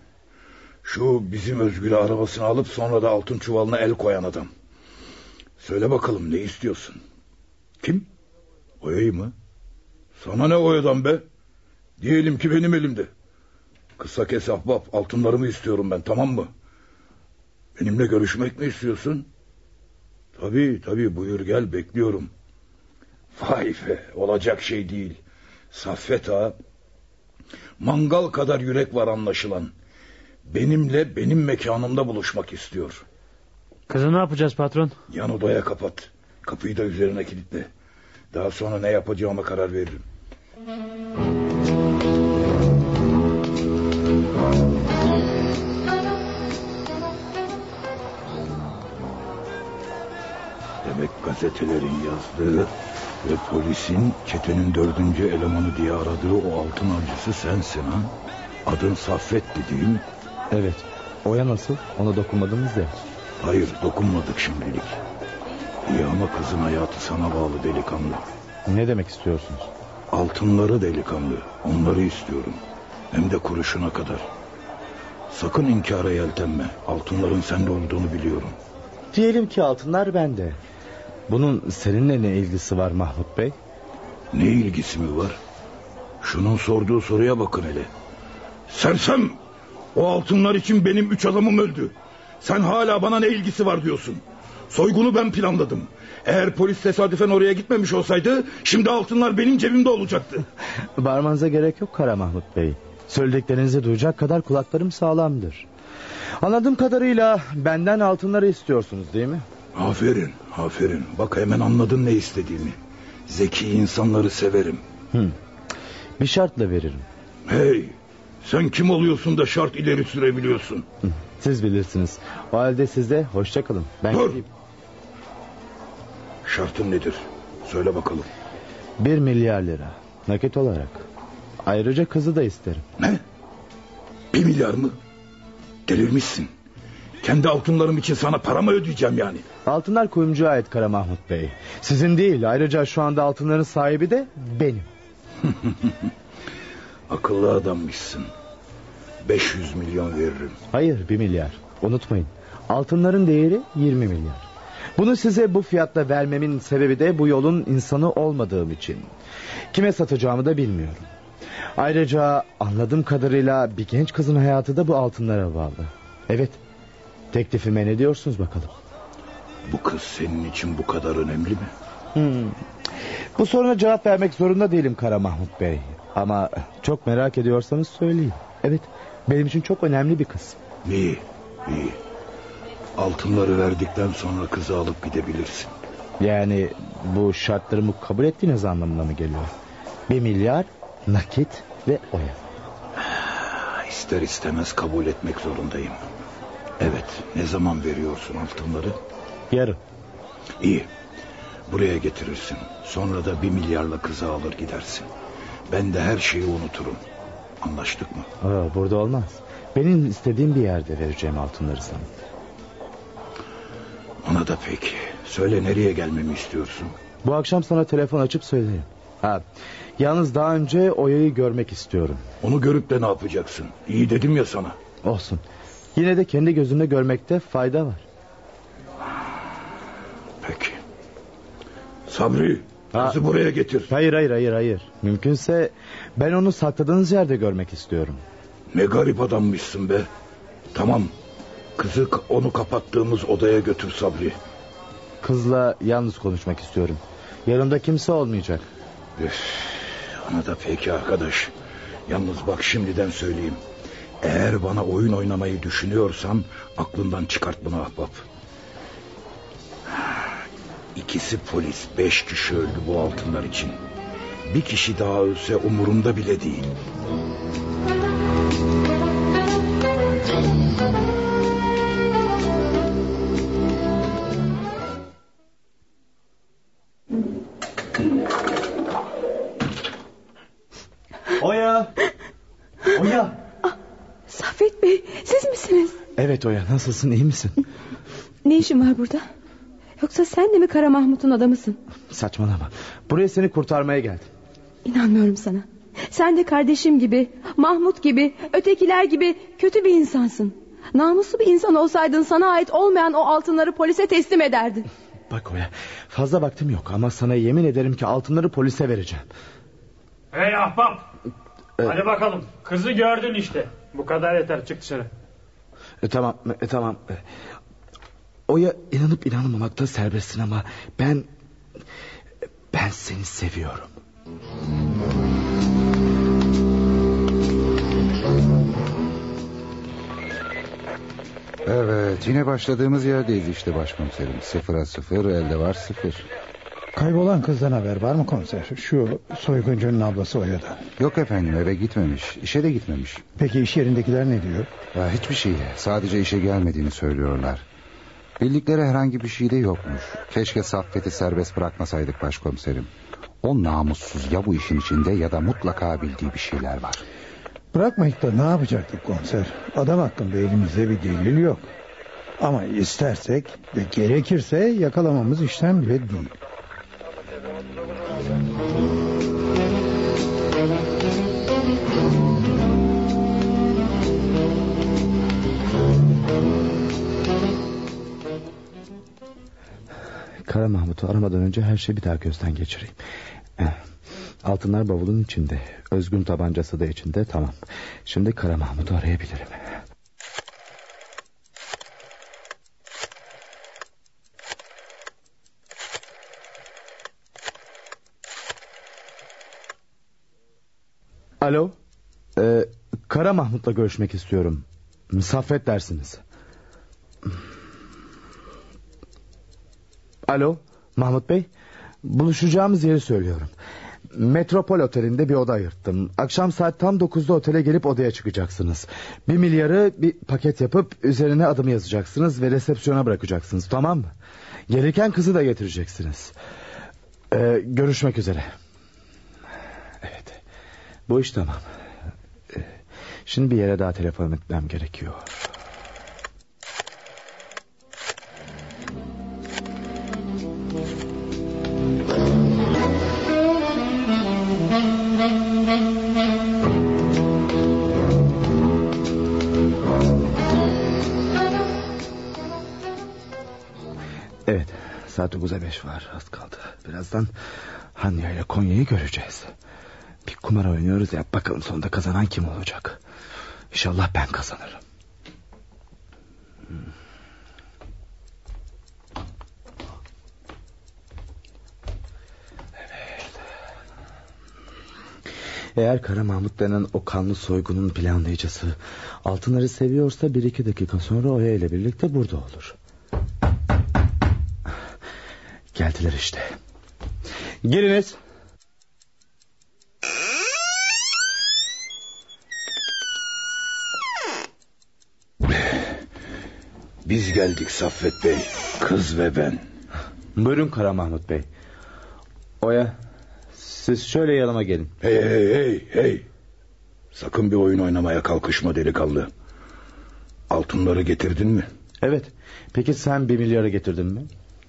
Şu bizim Özgür'ü arabasını alıp sonra da altın çuvalına el koyan adam. Söyle bakalım ne istiyorsun? Kim? Oya'yı mı? Sana ne Oya'dan be? Diyelim ki benim elimde. Kısa kes ahbap altınlarımı istiyorum ben tamam mı? Benimle görüşmek mi istiyorsun? Tabii tabii buyur gel bekliyorum. Vay be olacak şey değil. Saffet ağa. Mangal kadar yürek var anlaşılan. Benimle benim mekanımda buluşmak istiyor. Kızı ne yapacağız patron? Yan odaya kapat. Kapıyı da üzerine kilitle. Daha sonra ne yapacağıma karar veririm. Gazetelerin yazdığı ve polisin çetenin dördüncü elemanı diye aradığı o altın avcısı sensin ha? Adın Saffet'ti değil mi? Evet. Oya nasıl? Ona dokunmadınız ya. Hayır dokunmadık şimdilik. İyi ama kızın hayatı sana bağlı delikanlı. Ne demek istiyorsunuz? Altınları delikanlı. Onları istiyorum. Hem de kuruşuna kadar. Sakın inkara yeltenme. Altınların sende olduğunu biliyorum. Diyelim ki altınlar bende. Bunun seninle ne ilgisi var Mahmut Bey? Ne ilgisi mi var? Şunun sorduğu soruya bakın hele. Sersem! O altınlar için benim üç adamım öldü. Sen hala bana ne ilgisi var diyorsun. Soygunu ben planladım. Eğer polis tesadüfen oraya gitmemiş olsaydı... ...şimdi altınlar benim cebimde olacaktı. Bağırmanıza gerek yok Kara Mahmut Bey. Söylediklerinizi duyacak kadar kulaklarım sağlamdır. Anladığım kadarıyla benden altınları istiyorsunuz değil mi? Aferin, aferin. Bak hemen anladın ne istediğimi. Zeki insanları severim. Hı. Bir şartla veririm. Hey, sen kim oluyorsun da şart ileri sürebiliyorsun? Siz bilirsiniz. O halde siz de hoşça kalın. Ben Dur. gideyim. Şartın nedir? Söyle bakalım. Bir milyar lira. Nakit olarak. Ayrıca kızı da isterim. Ne? Bir milyar mı? Delirmişsin. Kendi altınlarım için sana para mı ödeyeceğim yani? Altınlar kuyumcuya ait Kara Mahmut Bey. Sizin değil. Ayrıca şu anda altınların sahibi de benim. Akıllı adammışsın. 500 milyon veririm. Hayır bir milyar. Unutmayın. Altınların değeri 20 milyar. Bunu size bu fiyatla vermemin sebebi de bu yolun insanı olmadığım için. Kime satacağımı da bilmiyorum. Ayrıca anladığım kadarıyla bir genç kızın hayatı da bu altınlara bağlı. Evet. Teklifime ne diyorsunuz bakalım? Bu kız senin için bu kadar önemli mi? Hmm. Bu soruna cevap vermek zorunda değilim Kara Mahmut Bey. Ama çok merak ediyorsanız söyleyeyim. Evet benim için çok önemli bir kız. İyi, iyi. Altınları verdikten sonra kızı alıp gidebilirsin. Yani bu şartlarımı kabul ettiğiniz anlamına mı geliyor? Bir milyar, nakit ve oya. İster istemez kabul etmek zorundayım. Evet, ne zaman veriyorsun altınları? Yarın. İyi. Buraya getirirsin. Sonra da bir milyarla kızı alır gidersin. Ben de her şeyi unuturum. Anlaştık mı? Aa, burada olmaz. Benim istediğim bir yerde vereceğim altınları sana. Ona da peki. Söyle nereye gelmemi istiyorsun? Bu akşam sana telefon açıp söylerim. Ha, yalnız daha önce Oya'yı görmek istiyorum. Onu görüp de ne yapacaksın? İyi dedim ya sana. Olsun. Yine de kendi gözünde görmekte fayda var. Peki. Sabri, kızı buraya getir. Hayır hayır hayır hayır. Mümkünse ben onu sakladığınız yerde görmek istiyorum. Ne garip adammışsın be. Tamam. Kızı onu kapattığımız odaya götür Sabri. Kızla yalnız konuşmak istiyorum. Yanımda kimse olmayacak. Üf, ona da peki arkadaş. Yalnız bak şimdiden söyleyeyim. Eğer bana oyun oynamayı düşünüyorsan aklından çıkart bunu ahbap. İkisi polis, beş kişi öldü bu altınlar için. Bir kişi daha ölse umurumda bile değil. Oya! Oya! Bey siz misiniz? Evet Oya nasılsın iyi misin? Ne işin var burada? Yoksa sen de mi Kara Mahmut'un adamısın? Saçmalama. Buraya seni kurtarmaya geldim. İnanmıyorum sana. Sen de kardeşim gibi, Mahmut gibi, ötekiler gibi kötü bir insansın. Namuslu bir insan olsaydın sana ait olmayan o altınları polise teslim ederdin. Bak Oya fazla vaktim yok ama sana yemin ederim ki altınları polise vereceğim. Hey ahbap. Ee, Hadi bakalım. Kızı gördün işte. Bu kadar yeter çık dışarı. E, tamam e, tamam. E, Oya inanıp inanmamakta serbestsin ama ben ben seni seviyorum. Evet yine başladığımız yerdeyiz işte başkomiserim. Sıfıra sıfır elde var sıfır. Kaybolan kızdan haber var mı komiser? Şu soyguncunun ablası Oya'da. Yok efendim eve gitmemiş. İşe de gitmemiş. Peki iş yerindekiler ne diyor? Ya, hiçbir şey. Sadece işe gelmediğini söylüyorlar. Bildikleri herhangi bir şey de yokmuş. Keşke Saffet'i serbest bırakmasaydık başkomiserim. O namussuz ya bu işin içinde ya da mutlaka bildiği bir şeyler var. Bırakmayıp da ne yapacaktık komiser? Adam hakkında elimizde bir delil yok. Ama istersek ve gerekirse yakalamamız işten bile değil. Kara Mahmut'u aramadan önce her şeyi bir daha gözden geçireyim. Eh, altınlar bavulun içinde. Özgün tabancası da içinde. Tamam. Şimdi Kara Mahmut'u arayabilirim. Alo. Ee, Kara Mahmut'la görüşmek istiyorum. Saffet dersiniz. Alo Mahmut Bey. Buluşacağımız yeri söylüyorum. Metropol Oteli'nde bir oda ayırttım. Akşam saat tam dokuzda otele gelip odaya çıkacaksınız. Bir milyarı bir paket yapıp üzerine adım yazacaksınız ve resepsiyona bırakacaksınız tamam mı? Gereken kızı da getireceksiniz. Ee, görüşmek üzere. Evet. Bu iş tamam. Ee, şimdi bir yere daha telefon etmem gerekiyor. Saat 9'a 5 var az kaldı. Birazdan Hanya ile Konya'yı göreceğiz. Bir kumar oynuyoruz ya bakalım sonunda kazanan kim olacak. İnşallah ben kazanırım. Eğer Kara Mahmut denen o kanlı soygunun planlayıcısı altınları seviyorsa bir iki dakika sonra Oya ile birlikte burada olur. Geldiler işte. Giriniz. Biz geldik Saffet Bey. Kız ve ben. Buyurun Kara Mahmut Bey. Oya siz şöyle yanıma gelin. Hey hey hey hey. Sakın bir oyun oynamaya kalkışma delikanlı. Altınları getirdin mi? Evet. Peki sen bir milyarı getirdin mi?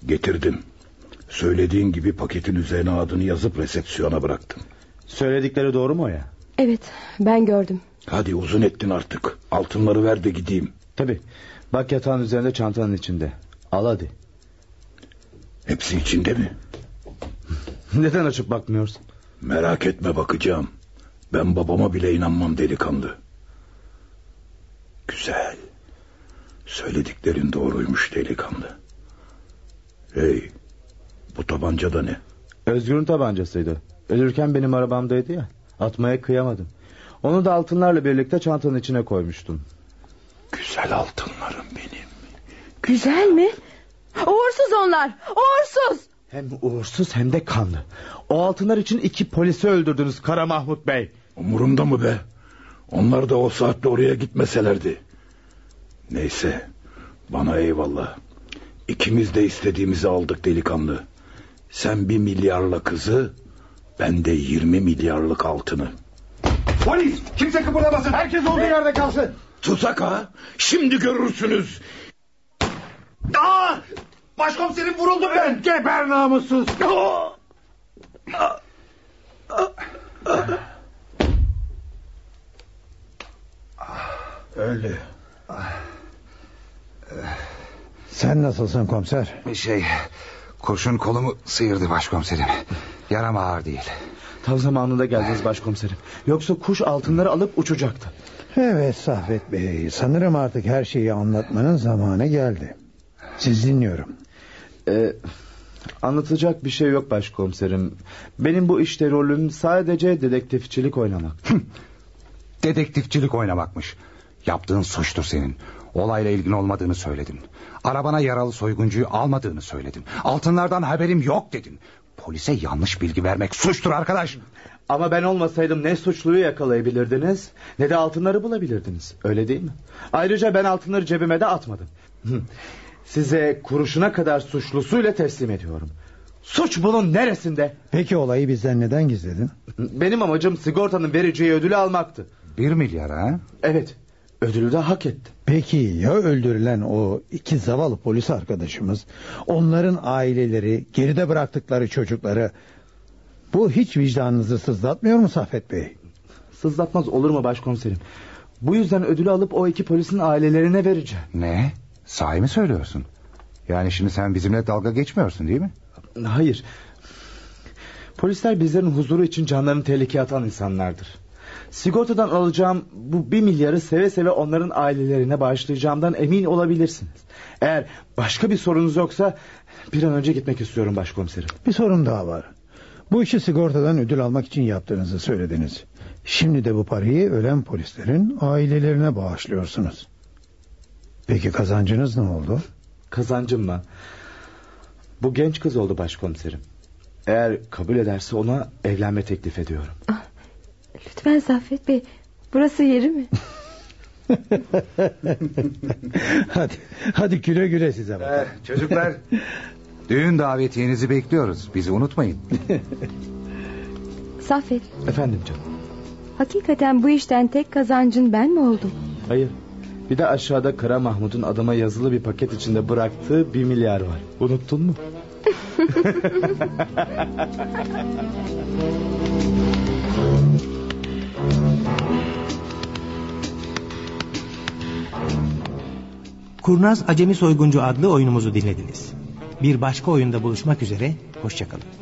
Getirdim. Söylediğin gibi paketin üzerine adını yazıp resepsiyona bıraktım. Söyledikleri doğru mu Oya? Evet ben gördüm. Hadi uzun ettin artık. Altınları ver de gideyim. Tabi. Bak yatağın üzerinde çantanın içinde. Al hadi. Hepsi içinde mi? Neden açıp bakmıyorsun? Merak etme bakacağım. Ben babama bile inanmam delikanlı. Güzel. Söylediklerin doğruymuş delikanlı. Hey, bu tabanca da ne? Özgür'ün tabancasıydı. Ölürken benim arabamdaydı ya. Atmaya kıyamadım. Onu da altınlarla birlikte çantanın içine koymuştum. Güzel altınlarım benim. Güzel mi? Uğursuz onlar. Uğursuz. Hem uğursuz hem de kanlı. O altınlar için iki polisi öldürdünüz Kara Mahmut Bey. Umurumda mı be? Onlar da o saatte oraya gitmeselerdi. Neyse. Bana eyvallah. İkimiz de istediğimizi aldık delikanlı. Sen bir milyarla kızı, ben de yirmi milyarlık altını. Polis! Kimse kıpırdamasın. Herkes olduğu yerde kalsın. Tuzak ha? Şimdi görürsünüz. Aa! Başkomiserim vuruldum ben. Geber namussuz. Öldü. Sen nasılsın komiser? Şey kurşun kolumu sıyırdı başkomiserim. Yaram ağır değil. Tam zamanında geldiniz başkomiserim. Yoksa kuş altınları alıp uçacaktı. Evet Saffet Bey. Sanırım artık her şeyi anlatmanın zamanı geldi. Siz dinliyorum. Ee, anlatacak bir şey yok başkomiserim. Benim bu işte rolüm sadece dedektifçilik oynamak. Dedektifçilik oynamakmış. Yaptığın suçtur senin. Olayla ilgin olmadığını söyledin. Arabana yaralı soyguncuyu almadığını söyledin. Altınlardan haberim yok dedin. Polise yanlış bilgi vermek suçtur arkadaş. Ama ben olmasaydım ne suçluyu yakalayabilirdiniz ne de altınları bulabilirdiniz. Öyle değil mi? Ayrıca ben altınları cebime de atmadım. Size kuruşuna kadar suçlusuyla teslim ediyorum. Suç bunun neresinde? Peki olayı bizden neden gizledin? Benim amacım sigortanın vereceği ödülü almaktı. Bir milyar ha? Evet. Ödülü de hak etti. Peki ya öldürülen o iki zavallı polis arkadaşımız, onların aileleri, geride bıraktıkları çocukları... Bu hiç vicdanınızı sızlatmıyor mu Saffet Bey? Sızlatmaz olur mu başkomiserim? Bu yüzden ödülü alıp o iki polisin ailelerine vereceğim. Ne? Sahi mi söylüyorsun? Yani şimdi sen bizimle dalga geçmiyorsun değil mi? Hayır. Polisler bizlerin huzuru için canlarını tehlikeye atan insanlardır. Sigortadan alacağım bu bir milyarı seve seve onların ailelerine bağışlayacağımdan emin olabilirsiniz. Eğer başka bir sorunuz yoksa bir an önce gitmek istiyorum başkomiserim. Bir sorun daha var. Bu işi sigortadan ödül almak için yaptığınızı söylediniz. Şimdi de bu parayı ölen polislerin ailelerine bağışlıyorsunuz. Peki kazancınız ne oldu? Kazancım mı? Bu genç kız oldu başkomiserim. Eğer kabul ederse ona evlenme teklif ediyorum. Ah, lütfen Saffet Bey burası yeri mi? hadi, hadi güle güle size bakalım. Ee, çocuklar düğün davetiyenizi bekliyoruz. Bizi unutmayın. Saffet Efendim canım. hakikaten bu işten tek kazancın ben mi oldum? Hayır. Bir de aşağıda Kara Mahmut'un adama yazılı bir paket içinde bıraktığı bir milyar var. Unuttun mu? Kurnaz Acemi Soyguncu adlı oyunumuzu dinlediniz. Bir başka oyunda buluşmak üzere, hoşçakalın.